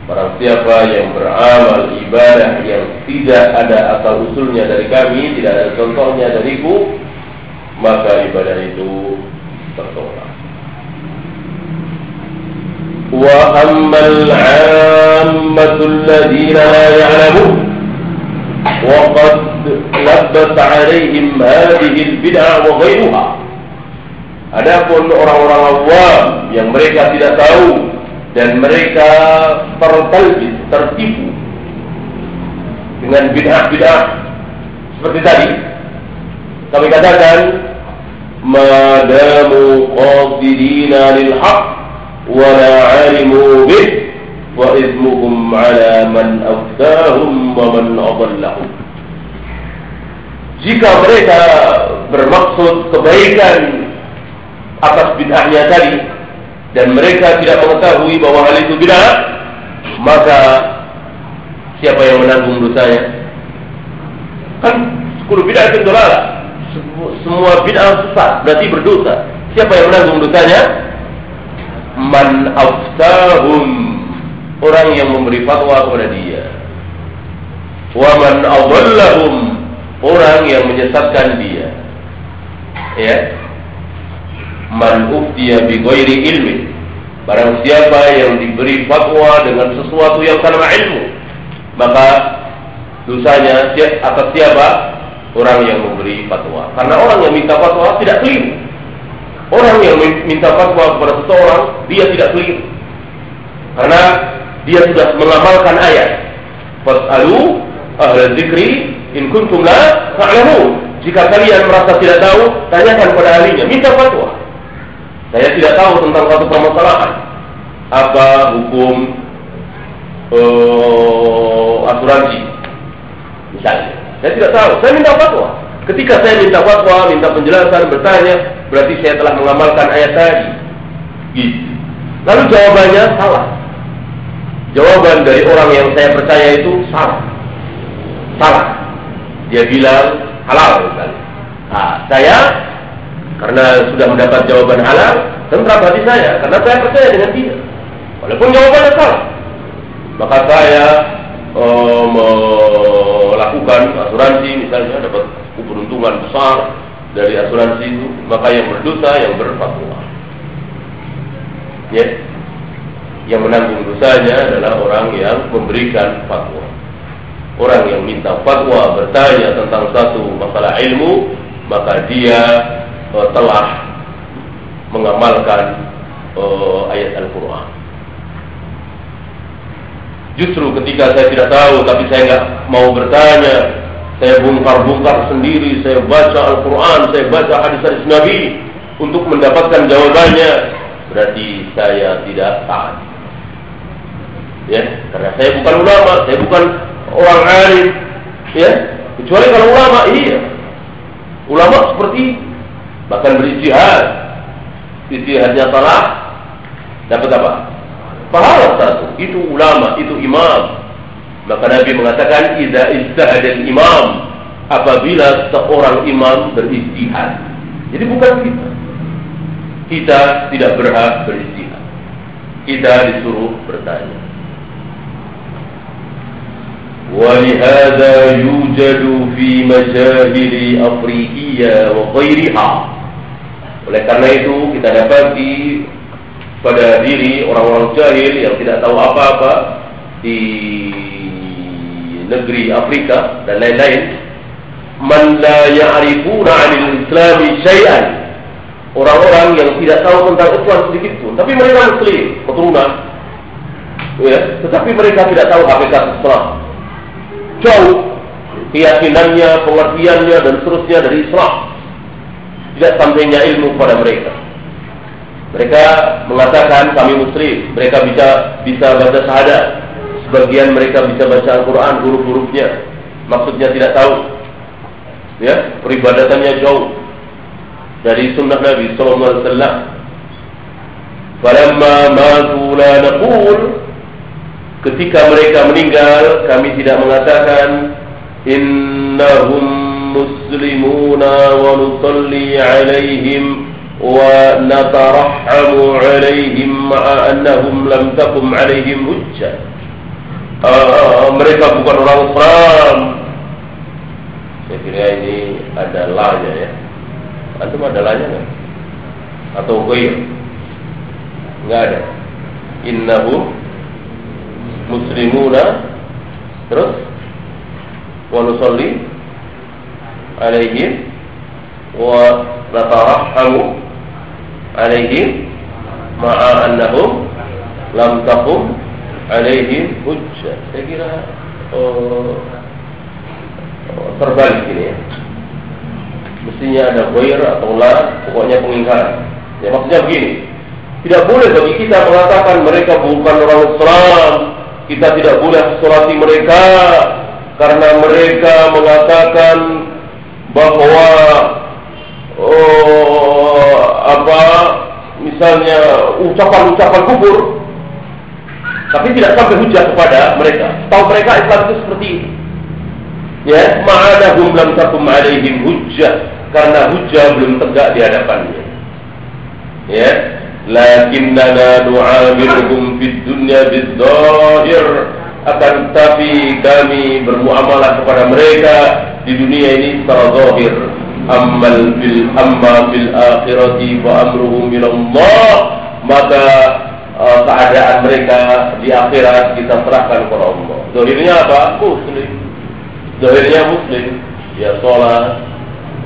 Barang siapa yang beramal ibadah yang tidak ada asal usulnya dari kami, tidak ada contohnya dariku, maka ibadah itu tertolak. Wa ammal 'ammatul ladzina la wa qad labbat 'alaihim hadhihi al-bid'ah wa ghayruha Adapun orang-orang awam yang mereka tidak tahu dan mereka tertalbis, tertipu dengan bid'ah-bid'ah seperti tadi. Kami katakan haq wa la alimu bih wa izmuhum ala man aftahum wa man adallahum. Jika mereka bermaksud kebaikan atas bid'ahnya tadi dan mereka tidak mengetahui bahwa hal itu bid'ah, maka siapa yang menanggung dosanya? Kan sepuluh bid'ah itu dolalah. Semua bid'ah sesat, berarti berdosa. Siapa yang menanggung dosanya? Man aftahum orang yang memberi fatwa kepada dia. Wa man awallahum orang yang menyesatkan dia. Ya, man uftiya bi ghairi ilmi barang siapa yang diberi fatwa dengan sesuatu yang tanpa ilmu maka dosanya atas siapa orang yang memberi fatwa. Karena orang yang minta fatwa tidak keliru orang yang minta fatwa kepada seseorang dia tidak keliru karena dia sudah mengamalkan ayat. Fasalu ahla dzikri in kuntum la jika kalian merasa tidak tahu tanyakan pada ahlinya. Minta fatwa. Saya tidak tahu tentang satu permasalahan. Apa hukum uh, asuransi? Misalnya. Saya tidak tahu. Saya minta fatwa. Ketika saya minta fatwa, minta penjelasan, bertanya, berarti saya telah mengamalkan ayat tadi. Gitu. Lalu jawabannya salah. Jawaban dari orang yang saya percaya itu salah. Salah. Dia bilang halal. Nah, saya karena sudah mendapat jawaban halal, tentram hati saya karena saya percaya dengan dia. Walaupun jawabannya salah, maka saya melakukan asuransi misalnya dapat keberuntungan besar dari asuransi itu, maka yang berdosa yang berfatwa. Ya, yang menanggung dosanya adalah orang yang memberikan fatwa. Orang yang minta fatwa bertanya tentang satu masalah ilmu, maka dia uh, telah mengamalkan uh, ayat Al-Quran. Justru ketika saya tidak tahu, tapi saya nggak mau bertanya, saya bongkar-bongkar sendiri, saya baca Al-Quran, saya baca hadis-hadis Nabi untuk mendapatkan jawabannya, berarti saya tidak taat. Ya, karena saya bukan ulama, saya bukan orang alim, ya. Kecuali kalau ulama, iya. Ulama seperti bahkan berijtihad istihadnya salah Dapat apa? Pahala satu. Itu ulama, itu imam. Maka Nabi mengatakan, "Idza ijtahada imam apabila seorang imam beristihad." Jadi bukan kita. Kita tidak berhak beristihad. Kita disuruh bertanya. ولهذا يوجد في مجاهل أفريقيا وغيرها oleh karena itu kita dapati pada diri orang-orang jahil yang tidak tahu apa-apa di negeri Afrika dan lain-lain man la ya'rifuna 'anil islami syai'an orang-orang yang tidak tahu tentang Islam sedikit pun tapi mereka muslim keturunan ya tetapi mereka tidak tahu hakikat Islam jauh keyakinannya, pengertiannya dan seterusnya dari Islam. Tidak sampainya ilmu kepada mereka. Mereka mengatakan kami muslim, mereka bisa bisa baca syahadat. Sebagian mereka bisa baca Al-Quran huruf-hurufnya. Maksudnya tidak tahu. Ya, peribadatannya jauh dari sunnah Nabi Sallallahu Alaihi Wasallam. Falamma matu la naqul ketika mereka meninggal kami tidak mengatakan innahum muslimuna wa nusalli alaihim alaihim ma'a annahum lam takum alaihim hujjah uh, mereka bukan orang Islam. Saya kira ini ada ya. Antum ada nggak? Atau gue nggak ada. Innahum muslimuna. Terus? Alaihim wa natarahhamu alaihim ma'a annahum lam taqum alaihim hujjah. Saya kira oh, oh, terbalik ini ya. Mestinya ada goyer atau la pokoknya pengingkaran. Ya maksudnya begini. Tidak boleh bagi kita mengatakan mereka bukan orang Islam. Kita tidak boleh solati mereka karena mereka mengatakan bahwa oh, apa misalnya ucapan-ucapan kubur tapi tidak sampai hujah kepada mereka. Tahu mereka Islam itu seperti ini. Ya, ma'adahum lam takum alaihim hujjah karena hujah belum tegak di hadapannya. Ya, lakinnana nu'amiluhum fid dunya bidzahir akan tapi kami bermuamalah kepada mereka di dunia ini secara zahir ammal fil amma fil akhirati fa amruhum Allah maka uh, keadaan mereka di akhirat kita serahkan kepada Allah. Zahirnya apa? Muslim. Zahirnya muslim. Ya sholat.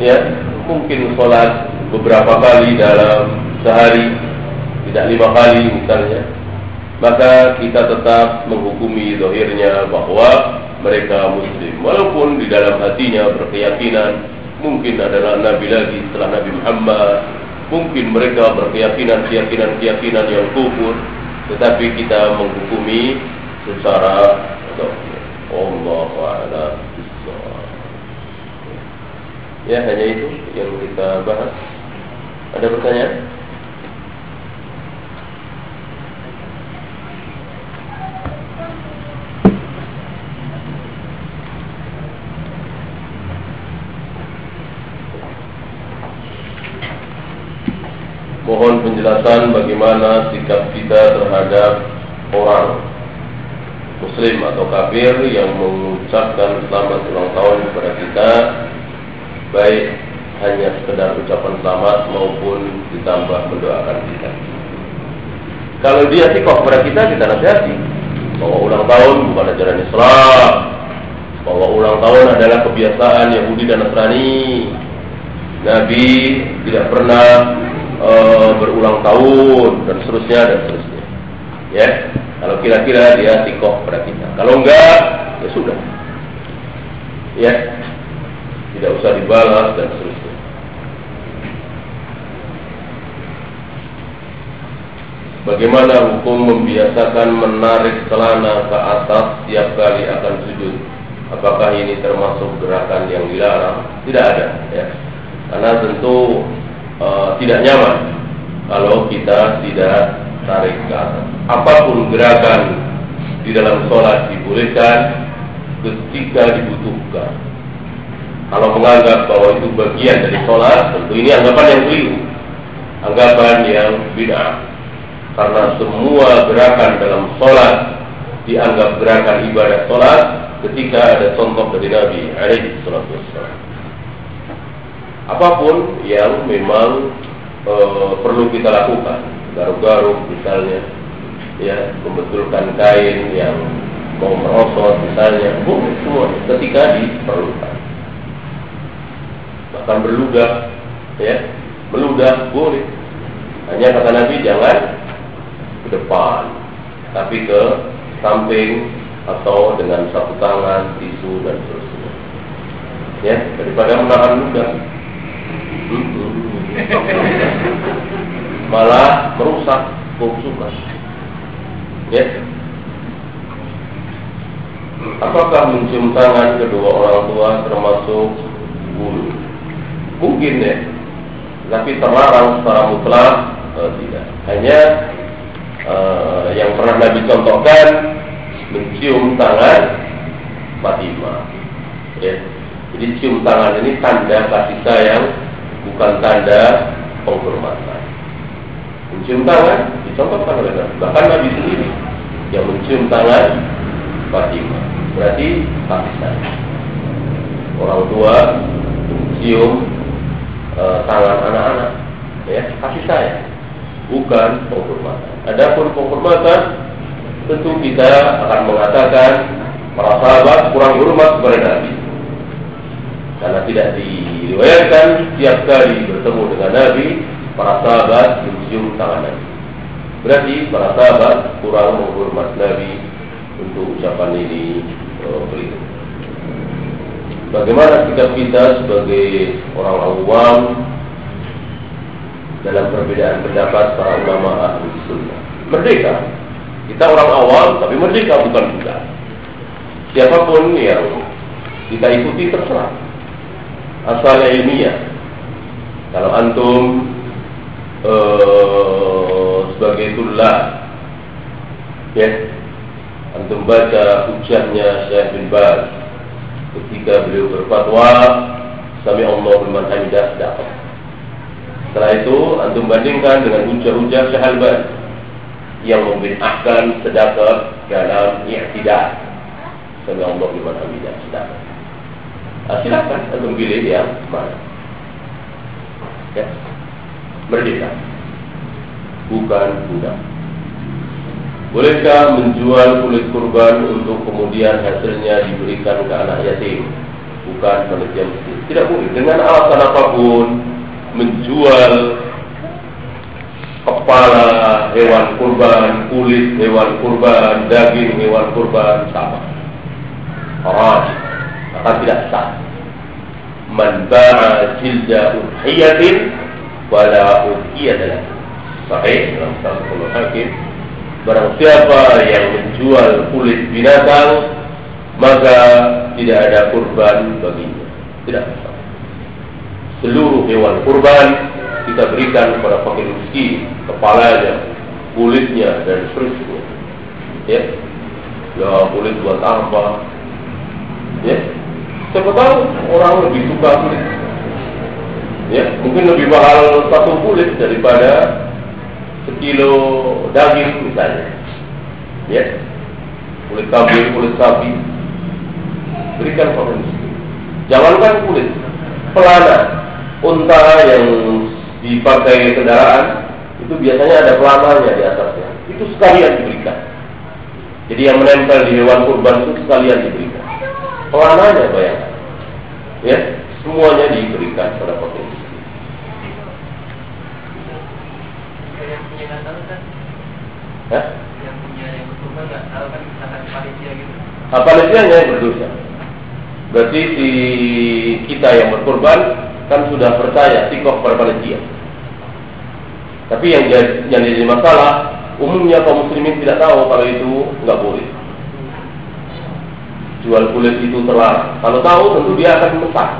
Ya mungkin sholat beberapa kali dalam sehari. Tidak lima kali misalnya, maka kita tetap menghukumi zahirnya bahwa mereka muslim. Walaupun di dalam hatinya berkeyakinan mungkin adalah nabi lagi setelah Nabi Muhammad mungkin mereka berkeyakinan keyakinan-keyakinan yang kufur tetapi kita menghukumi secara Allah a'lam Ya hanya itu yang kita bahas. Ada pertanyaan? Mohon penjelasan bagaimana sikap kita terhadap orang Muslim atau kafir yang mengucapkan selamat ulang tahun kepada kita Baik hanya sekedar ucapan selamat maupun ditambah mendoakan kita. Kalau dia sikap kepada kita, kita nasihati. Bahwa ulang tahun bukan ajaran Islam. Bahwa ulang tahun adalah kebiasaan Yahudi dan Nasrani. Nabi tidak pernah uh, berulang tahun dan seterusnya dan seterusnya. Ya, kalau kira-kira dia tikoh pada kita. Kalau enggak, ya sudah. Ya, tidak usah dibalas dan seterusnya. Bagaimana hukum membiasakan menarik celana ke atas setiap kali akan sujud? Apakah ini termasuk gerakan yang dilarang? Tidak ada, ya. Karena tentu uh, tidak nyaman kalau kita tidak tarik ke atas. Apa pun gerakan di dalam sholat dibolehkan ketika dibutuhkan. Kalau menganggap bahwa itu bagian dari sholat, tentu ini anggapan yang keliru. Anggapan yang bid'ah. Karena semua gerakan dalam sholat dianggap gerakan ibadah sholat ketika ada contoh dari Nabi alaihi salatu Apa pun yang memang e, perlu kita lakukan, garuk-garuk misalnya, ya membetulkan kain yang mau merosot misalnya, boleh semua ketika diperlukan. Bahkan berludah, ya, meludah boleh. Hanya kata Nabi jangan ke depan, tapi ke samping atau dengan satu tangan, tisu dan seterusnya. Ya, daripada menahan ludah. Malah merusak kehusuman. Ya. Apakah mencium tangan kedua orang tua termasuk bulu? Mungkin ya, tapi terlarang secara mutlak eh, tidak. Hanya eh, yang pernah Nabi contohkan mencium tangan Fatimah. Ya. Jadi cium tangan ini tanda kasih sayang, bukan tanda penghormatan. Mencium tangan dicontohkan oleh Nabi. Bahkan Nabi sendiri yang mencium tangan Fatimah. Berarti sayang. Orang tua mencium e, tangan anak-anak, ya kasih sayang, bukan penghormatan. Adapun penghormatan tentu kita akan mengatakan para sahabat kurang hormat kepada Nabi. Karena tidak diriwayatkan tiap kali bertemu dengan Nabi, para sahabat mencium tangan Nabi. Berarti para sahabat kurang menghormat Nabi untuk ucapan ini oh, Bagaimana sikap kita sebagai orang awam dalam perbedaan pendapat para ulama ahli sunnah? Merdeka, kita orang awam tapi merdeka bukan budak. Siapa pun yang kita ikuti terserah. Asalnya ilmiah. Kalau antum uh, sebagai tullah, ya, antum baca ujarnya Syekh bin Baz ketika beliau berfatwa Sami Allah liman hamidah dapat. Setelah itu antum bandingkan dengan hujah-hujah Syekh Al-Bani yang membid'ahkan sedekah dalam i'tidal. Sami Allah liman hamidah sedekah. Nah, silakan untuk pilih yang mana. Ya. Merdeka. Bukan budak. Bolehkah menjual kulit kurban untuk kemudian hasilnya diberikan ke anak yatim? Bukan manusia miskin. Tidak boleh. Dengan alasan apa pun menjual kepala hewan kurban, kulit hewan kurban, daging hewan kurban sama. Haram akan tidak sah. Man ba'a jilda udhiyatin wala udhiyat Sahih dalam satu hakim. Barang siapa yang menjual kulit binatang maka tidak ada kurban baginya. Tidak. Seluruh hewan kurban kita berikan kepada fakir miskin kepalanya, kulitnya dan seterusnya. Ya, ya kulit buat apa? Ya, siapa tahu orang lebih suka kulit. Ya, mungkin lebih mahal satu kulit daripada sekilo daging misalnya. Ya, kulit kambing, kulit sapi, berikan fakir miskin. Jangankan kulit, pelana, unta yang dipakai kendaraan itu biasanya ada pelamanya di atasnya. Itu sekalian diberikan. Jadi yang menempel di hewan kurban itu sekalian diberikan. Pelananya bayangkan. Ya, semuanya diberikan pada potensi. Yang punya kan? Hah? Yang punya yang berkurban nggak tahu kan misalkan panitia gitu. Ah, panitianya yang berdosa. Berarti si kita yang berkorban kan sudah percaya sikoh pada panitia. Tapi yang jadi, yang jadi masalah, umumnya kaum muslimin tidak tahu kalau itu nggak boleh. Jual kulit itu terlarang. Kalau tahu tentu dia akan memesan.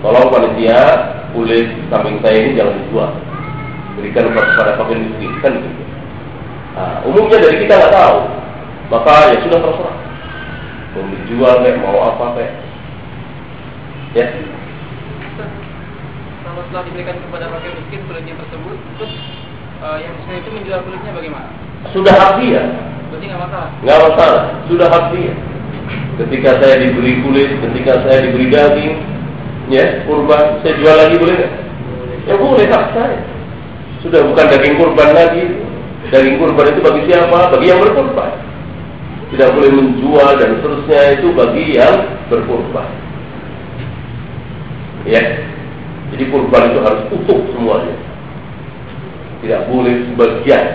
Tolong panitia kulit kambing saya ini jangan dijual. Berikan kepada fakir miskin kan gitu. Nah, umumnya dari kita nggak tahu, maka ya sudah terserah. Mau dijual kayak mau apa kayak, ya. Kalau setelah diberikan kepada fakir miskin kulitnya tersebut, terus uh, yang miskin itu menjual kulitnya bagaimana? Sudah hak dia. Berarti nggak masalah. Nggak masalah, sudah hak dia. Ketika saya diberi kulit, ketika saya diberi daging, ya kurban, saya jual lagi boleh nggak? Ya boleh hak saya. Sudah bukan daging kurban lagi. Daging kurban itu bagi siapa? Bagi yang berkurban. Tidak boleh menjual dan seterusnya itu bagi yang berkurban. Ya. Jadi kurban itu harus utuh semuanya. Tidak boleh sebagian.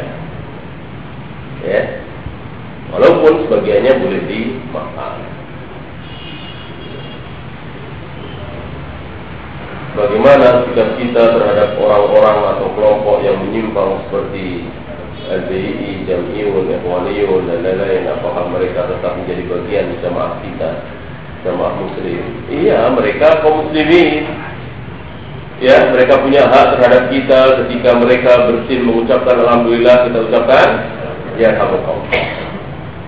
Ya. Walaupun sebagiannya boleh dimakan. Bagaimana sikap kita terhadap orang-orang atau kelompok yang menyimpang seperti LBI, Jamiyun, Ikhwaniyun, dan lain-lain? Apakah mereka tetap menjadi bagian di jamaah kita Jamaah muslim? Iya, mereka kaum muslimin. Ya, mereka punya hak terhadap kita ketika mereka bersin mengucapkan Alhamdulillah kita ucapkan Ya, kamu kamu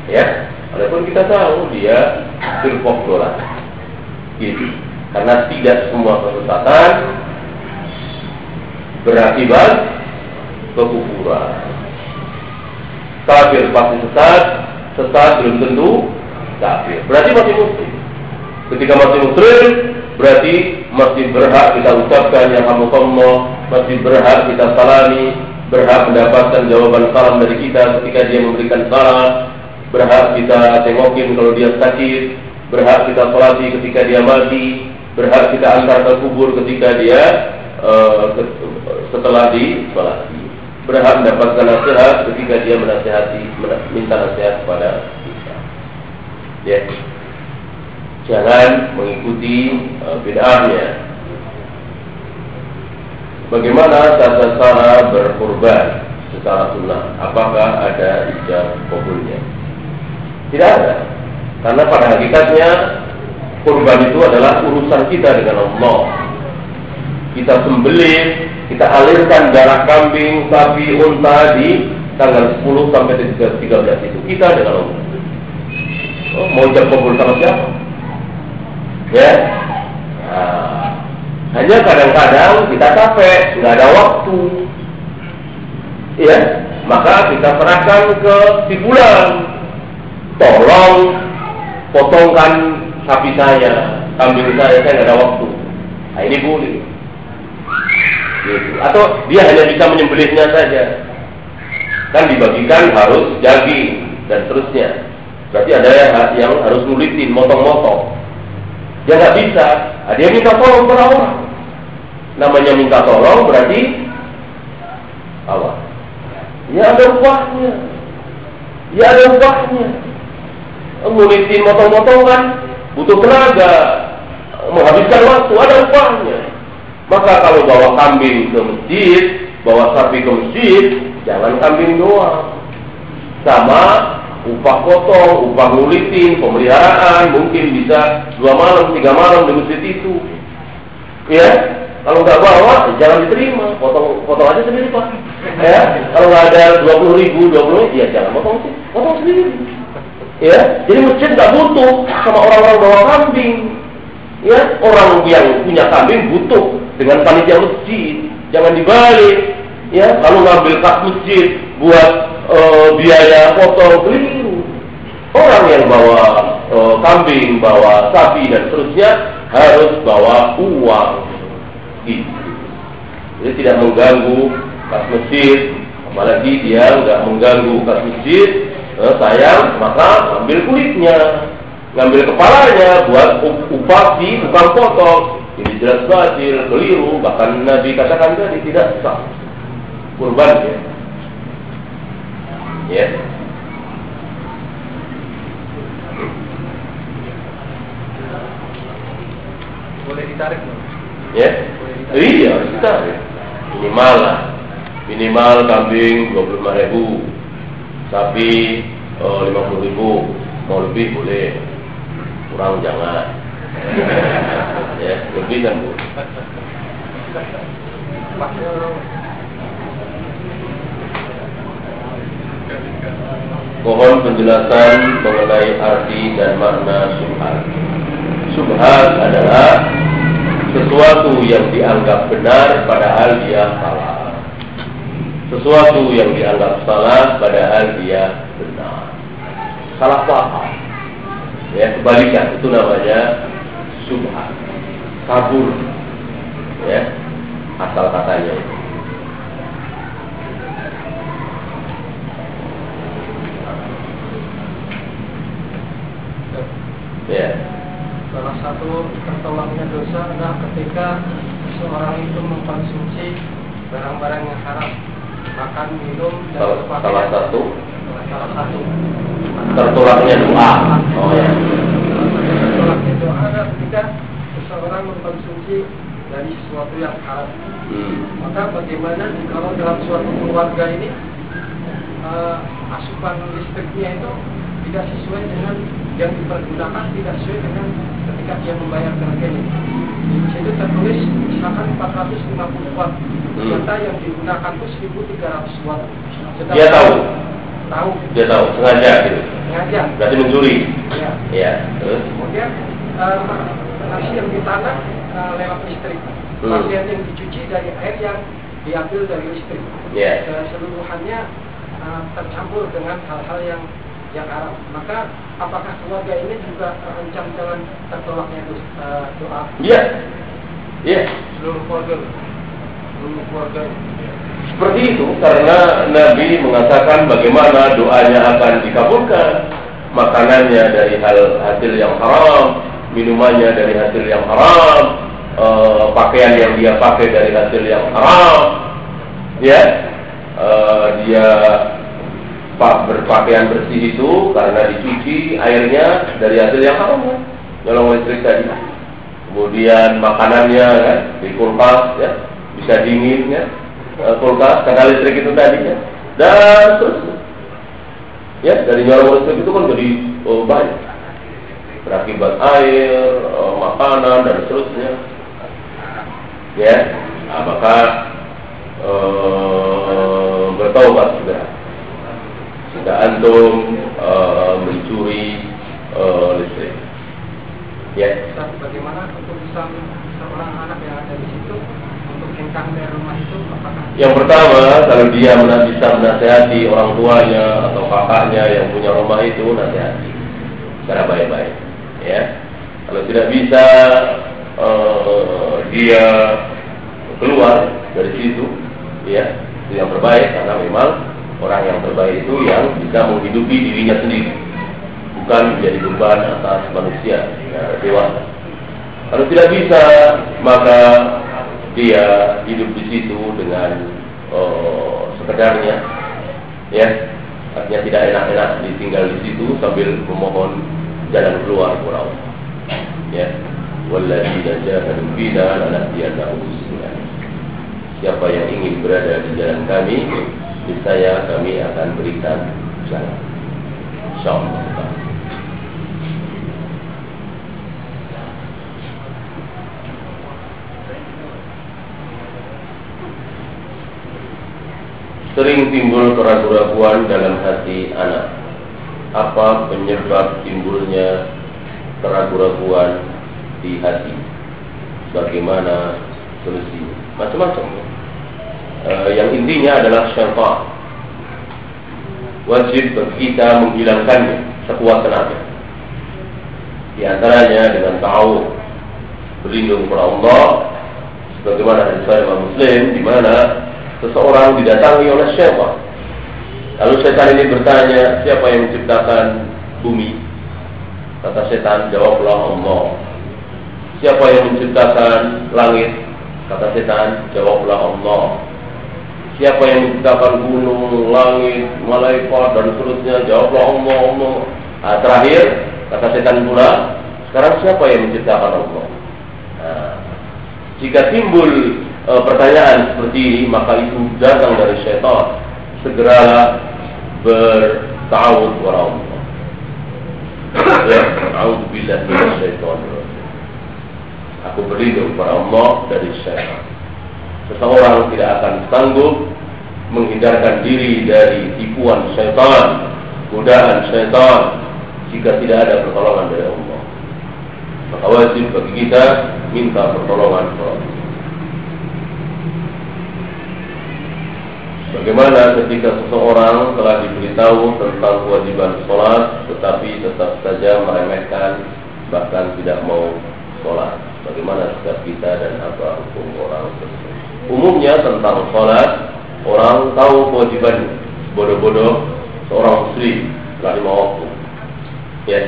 Ya, walaupun kita tahu dia firqah dolar. Gitu karena tidak semua kesesatan berakibat kekufuran. Kafir pasti sesat, sesat belum tentu kafir. Berarti masih muslim. Ketika masih muslim, berarti masih berhak kita ucapkan yang kamu komo, masih berhak kita salami, berhak mendapatkan jawaban salam dari kita ketika dia memberikan salam, berhak kita tengokin kalau dia sakit, berhak kita salati ketika dia mati, berhak kita antar ke kubur ketika dia uh, setelah disolati berhak mendapatkan nasihat ketika dia menasihati minta nasihat kepada kita. Ya. Jangan mengikuti uh, bid'ahnya. Bagaimana tata cara berkorban secara sunnah? Apakah ada ijab kabulnya? Tidak ada. Karena pada hakikatnya kurban itu adalah urusan kita dengan Allah. Kita sembelih, kita alirkan darah kambing, sapi, unta di tanggal 10 sampai 13 itu. Kita dengan Allah. Oh, mau jam kumpul sama siapa? Ya. Nah, hanya kadang-kadang kita capek, nggak ada waktu. Ya, maka kita serahkan ke si bulan. Tolong potongkan sapi saya, kambing saya, saya nggak ada waktu. Nah ini boleh. Gitu. Atau dia hanya bisa menyembelihnya saja. Kan dibagikan harus daging dan seterusnya. Berarti ada yang, yang harus nulitin, motong-motong. Dia nggak bisa. Nah, dia minta tolong kepada orang. Namanya minta tolong berarti apa? Ya ada upahnya. Ya ada upahnya. Nulitin motong-motong kan butuh tenaga, menghabiskan waktu, ada upahnya. Maka kalau bawa kambing ke masjid, bawa sapi ke masjid, jangan kambing doang. Sama upah potong, upah ngulitin, pemeliharaan, mungkin bisa dua malam, tiga malam di masjid itu. Ya, kalau nggak bawa, jangan diterima. Potong, potong aja sendiri pak. Ya, kalau nggak ada dua puluh ribu, dua puluh, ya jangan potong potong sendiri. Ya, jadi masjid nggak butuh sama orang-orang bawa kambing. Ya, orang yang punya kambing butuh dengan panitia masjid. Jangan dibalik. Ya, kalau ngambil kas masjid buat uh, biaya potong keliru. Orang yang bawa uh, kambing, bawa sapi dan seterusnya harus bawa uang. Gitu. Jadi tidak mengganggu kas masjid, apalagi dia nggak mengganggu kas masjid, eh, sayang maka ambil kulitnya ngambil kepalanya buat upah di bukan potong. Ini jelas batil keliru bahkan Nabi katakan tadi tidak sah. Kurban ya. Ya. Boleh ditarik ya. Iya harus ditarik. Minimal lah. Minimal kambing dua puluh lima ribu sapi oh, lima puluh ribu mau lebih boleh kurang jangan ya lebih kan bu Mohon penjelasan mengenai arti dan makna subhat. Subhat adalah sesuatu yang dianggap benar padahal dia salah. Sesuatu yang dianggap salah padahal dia benar. Salah paham. Ya, kebalikan itu namanya subhat. Kabur. Ya, asal katanya itu. Ya. Salah satu tertolaknya dosa adalah ketika seorang itu mengkonsumsi barang-barang yang haram, makan, minum, dan salah, satu Salah satu. tertolaknya doa. Oh ya. Tertolaknya doa ketika seseorang mengkonsumsi dari sesuatu yang haram. Hmm. Maka bagaimana kalau dalam suatu keluarga ini eh, asupan listriknya itu tidak sesuai dengan yang dipergunakan tidak sesuai dengan ketika dia membayar rekening. Di situ tertulis misalkan 450 watt, ternyata yang digunakan itu 1300 watt. Sedangkan- Dia tahu, Tahu, dia tahu sengaja gitu. sengaja. Berarti mencuri. Ya. Ya, terus Kemudian eh, nasi yang ditanam eh, lewat listrik, Hmm. yang dicuci dari air yang diambil dari listrik. Ya. Keseluruhannya eh, tercampur dengan hal-hal yang yang haram. Maka apakah keluarga ini juga terancam dengan tertolaknya eh, doa Iya. Iya. seluruh keluarga? Seluruh keluarga. Seperti itu karena Nabi mengatakan bagaimana doanya akan dikabulkan. Makanannya dari hal hasil yang haram, minumannya dari hasil yang haram, eh, pakaian yang dia pakai dari hasil yang haram, ya, Eh, dia berpakaian bersih itu karena dicuci airnya dari hasil yang haram kan, nyolong listrik tadi. Kemudian makanannya kan di kulkas ya bisa dingin ya Eh, kulkas karena listrik itu tadi ya. Dan terus ya dari nyolong listrik itu kan jadi oh, banyak. Berakibat air, eh, makanan dan seterusnya. Ya nah, maka eh, jika antum eh, mencuri eh, listrik. Ya Ustaz, bagaimana untuk bisa seorang anak yang ada di situ untuk hengkang dari rumah itu? Apakah Yang pertama, kalau dia bisa menasehati orang tuanya atau kakaknya yang punya rumah itu, nasihati secara baik-baik. Ya, kalau tidak bisa eh, dia keluar dari situ, ya. Itu yang terbaik karena memang orang yang terbaik itu yang bisa menghidupi dirinya sendiri, bukan menjadi beban atas manusia ya, dewasa. Kalau tidak bisa, maka dia hidup di situ dengan oh, sekedarnya, ya, artinya tidak enak-enak ditinggal di situ sambil memohon jalan keluar kurang, ya. Walladzina jahadu fina lanahdiyannahum subulana. Siapa yang ingin berada di jalan kami, niscaya kami akan berikan jalan. Insyaallah. Sering timbul keraguan dalam hati anak. Apa penyebab timbulnya keraguan di hati? Bagaimana solusi? Macam-macam. Eh, yang intinya adalah syaitan. Wajib kita menghilangkannya sekuat tenaga. Di antaranya dengan tahu berlindung kepada Allah sebagaimana hadis Imam Muslim di mana seseorang didatangi oleh syaitan. Lalu setan ini bertanya, siapa yang menciptakan bumi? Kata setan, jawablah Allah. Siapa yang menciptakan langit? Kata setan, jawablah Allah. Siapa yang menciptakan gunung, langit, malaikat dan seterusnya? Jawablah Allah, Allah. Nah, terakhir, kata setan pula, sekarang siapa yang menciptakan Allah? Nah, jika timbul e, pertanyaan seperti ini, maka itu datang dari syaitan. Segeralah bertawud kepada Allah. Ya, A'udzubillah minasyaitonir. Aku berlindung kepada Allah dari syaitan. Seseorang tidak akan sanggup menghindarkan diri dari tipuan syaitan, godaan syaitan jika tidak ada pertolongan dari Allah. Maka wajib bagi kita minta pertolongan kepada Allah. Bagaimana ketika seseorang telah diberitahu tentang kewajiban sholat, tetapi tetap saja meremehkan, bahkan tidak mau sholat. Bagaimana sikap kita dan apa hukum orang tersebut? Umumnya tentang sholat, orang tahu kewajiban bodoh-bodoh seorang muslim telah lima waktu. Ya,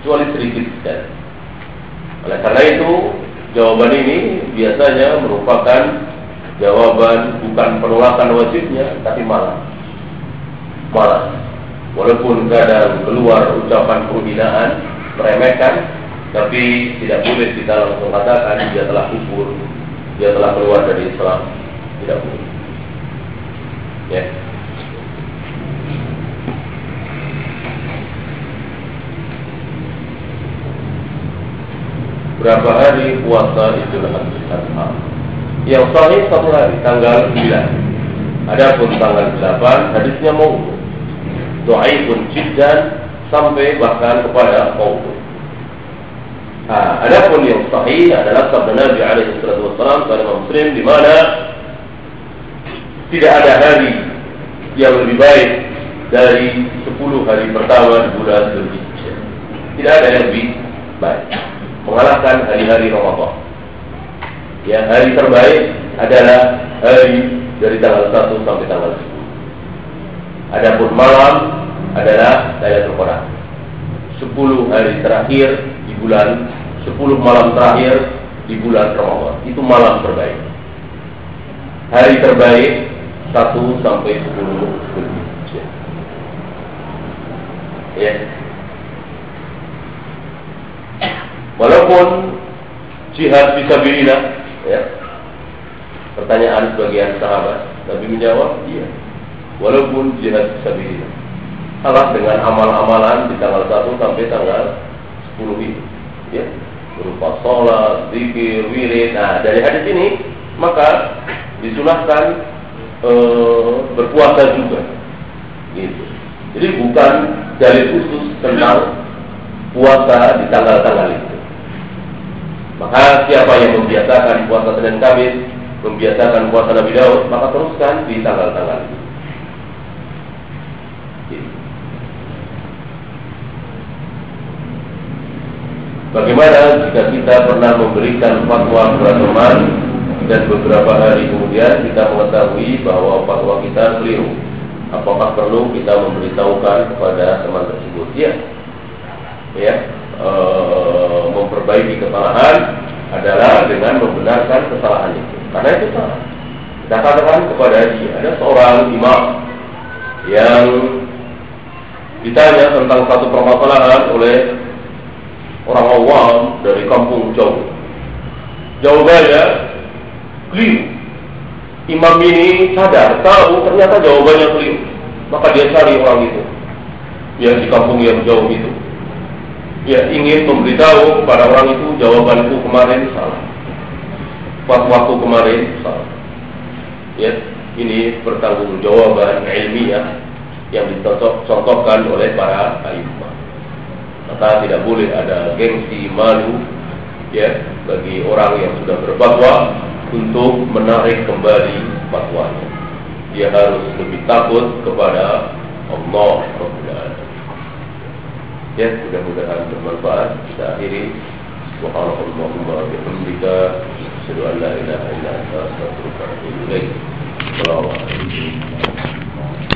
kecuali sedikit sekali. Oleh karena itu, jawaban ini biasanya merupakan jawaban bukan penolakan wajibnya, tapi malah malah walaupun kadang keluar ucapan penghinaan, meremehkan, tapi tidak boleh kita langsung katakan dia telah kufur, dia telah keluar dari Islam, tidak boleh. Ya. Berapa hari puasa Idul Adha? Yang sahih satu hari, tanggal 9. Adapun tanggal 8, hadisnya mau pun jiddan sampai bahkan kepada mau. Adapun yang sahih adalah sabda Nabi alaihi salatu wasallam pada Muslim di mana tidak ada hari yang lebih baik dari 10 hari pertama di bulan Dzulhijjah. Tidak ada yang lebih baik mengalahkan hari-hari Ramadan. Ya, hari terbaik adalah hari dari tanggal 1 sampai tanggal 10. Adapun malam adalah Lailatul Qadar. 10 hari terakhir bulan 10 malam terakhir di bulan Ramadan. Itu malam terbaik. Hari terbaik 1 sampai 10 Zulhijjah. Ya. Walaupun jihad bisa Ya. Pertanyaan sebagian sahabat, Nabi menjawab, iya. Walaupun jihad fisabilillah. Salah dengan amal-amalan di tanggal 1 sampai tanggal 10 itu. Ya. Berupa sholat, zikir, wirid. Nah, dari hadis ini maka disunahkan e, berpuasa juga. Gitu. Jadi bukan dari khusus tentang puasa di tanggal-tanggal itu. Maka siapa yang membiasakan puasa Senin Kamis, membiasakan puasa Nabi Daud, maka teruskan di tanggal-tanggal itu. Bagaimana jika kita pernah memberikan fatwa kepada teman dan beberapa hari kemudian kita mengetahui bahwa fatwa kita keliru? Apakah perlu kita memberitahukan kepada teman tersebut? Ya, ya, e, memperbaiki kesalahan adalah dengan membenarkan kesalahan itu. Karena itu salah. Kita katakan kepada dia, ada seorang imam yang ditanya tentang satu permasalahan oleh orang awam dari kampung jauh. Jawabannya keliru. Imam ini sadar, tahu ternyata jawabannya keliru. Maka dia cari orang itu yang di kampung yang jauh itu ya ingin memberitahu kepada orang itu jawabanku kemarin salah. Fatwaku kemarin salah. Ya, ini pertanggung jawaban ilmiah yang dicontohkan oleh para imam. Maka tidak boleh ada gengsi malu ya bagi orang yang sudah berfatwa untuk menarik kembali fatwanya. Dia harus lebih takut kepada Allah Ya, mudah-mudahan bermanfaat. Kita akhiri. Subhanallahumma wa bihamdika asyhadu an la ilaha illa anta astaghfiruka wa atubu ilaik. Assalamualaikum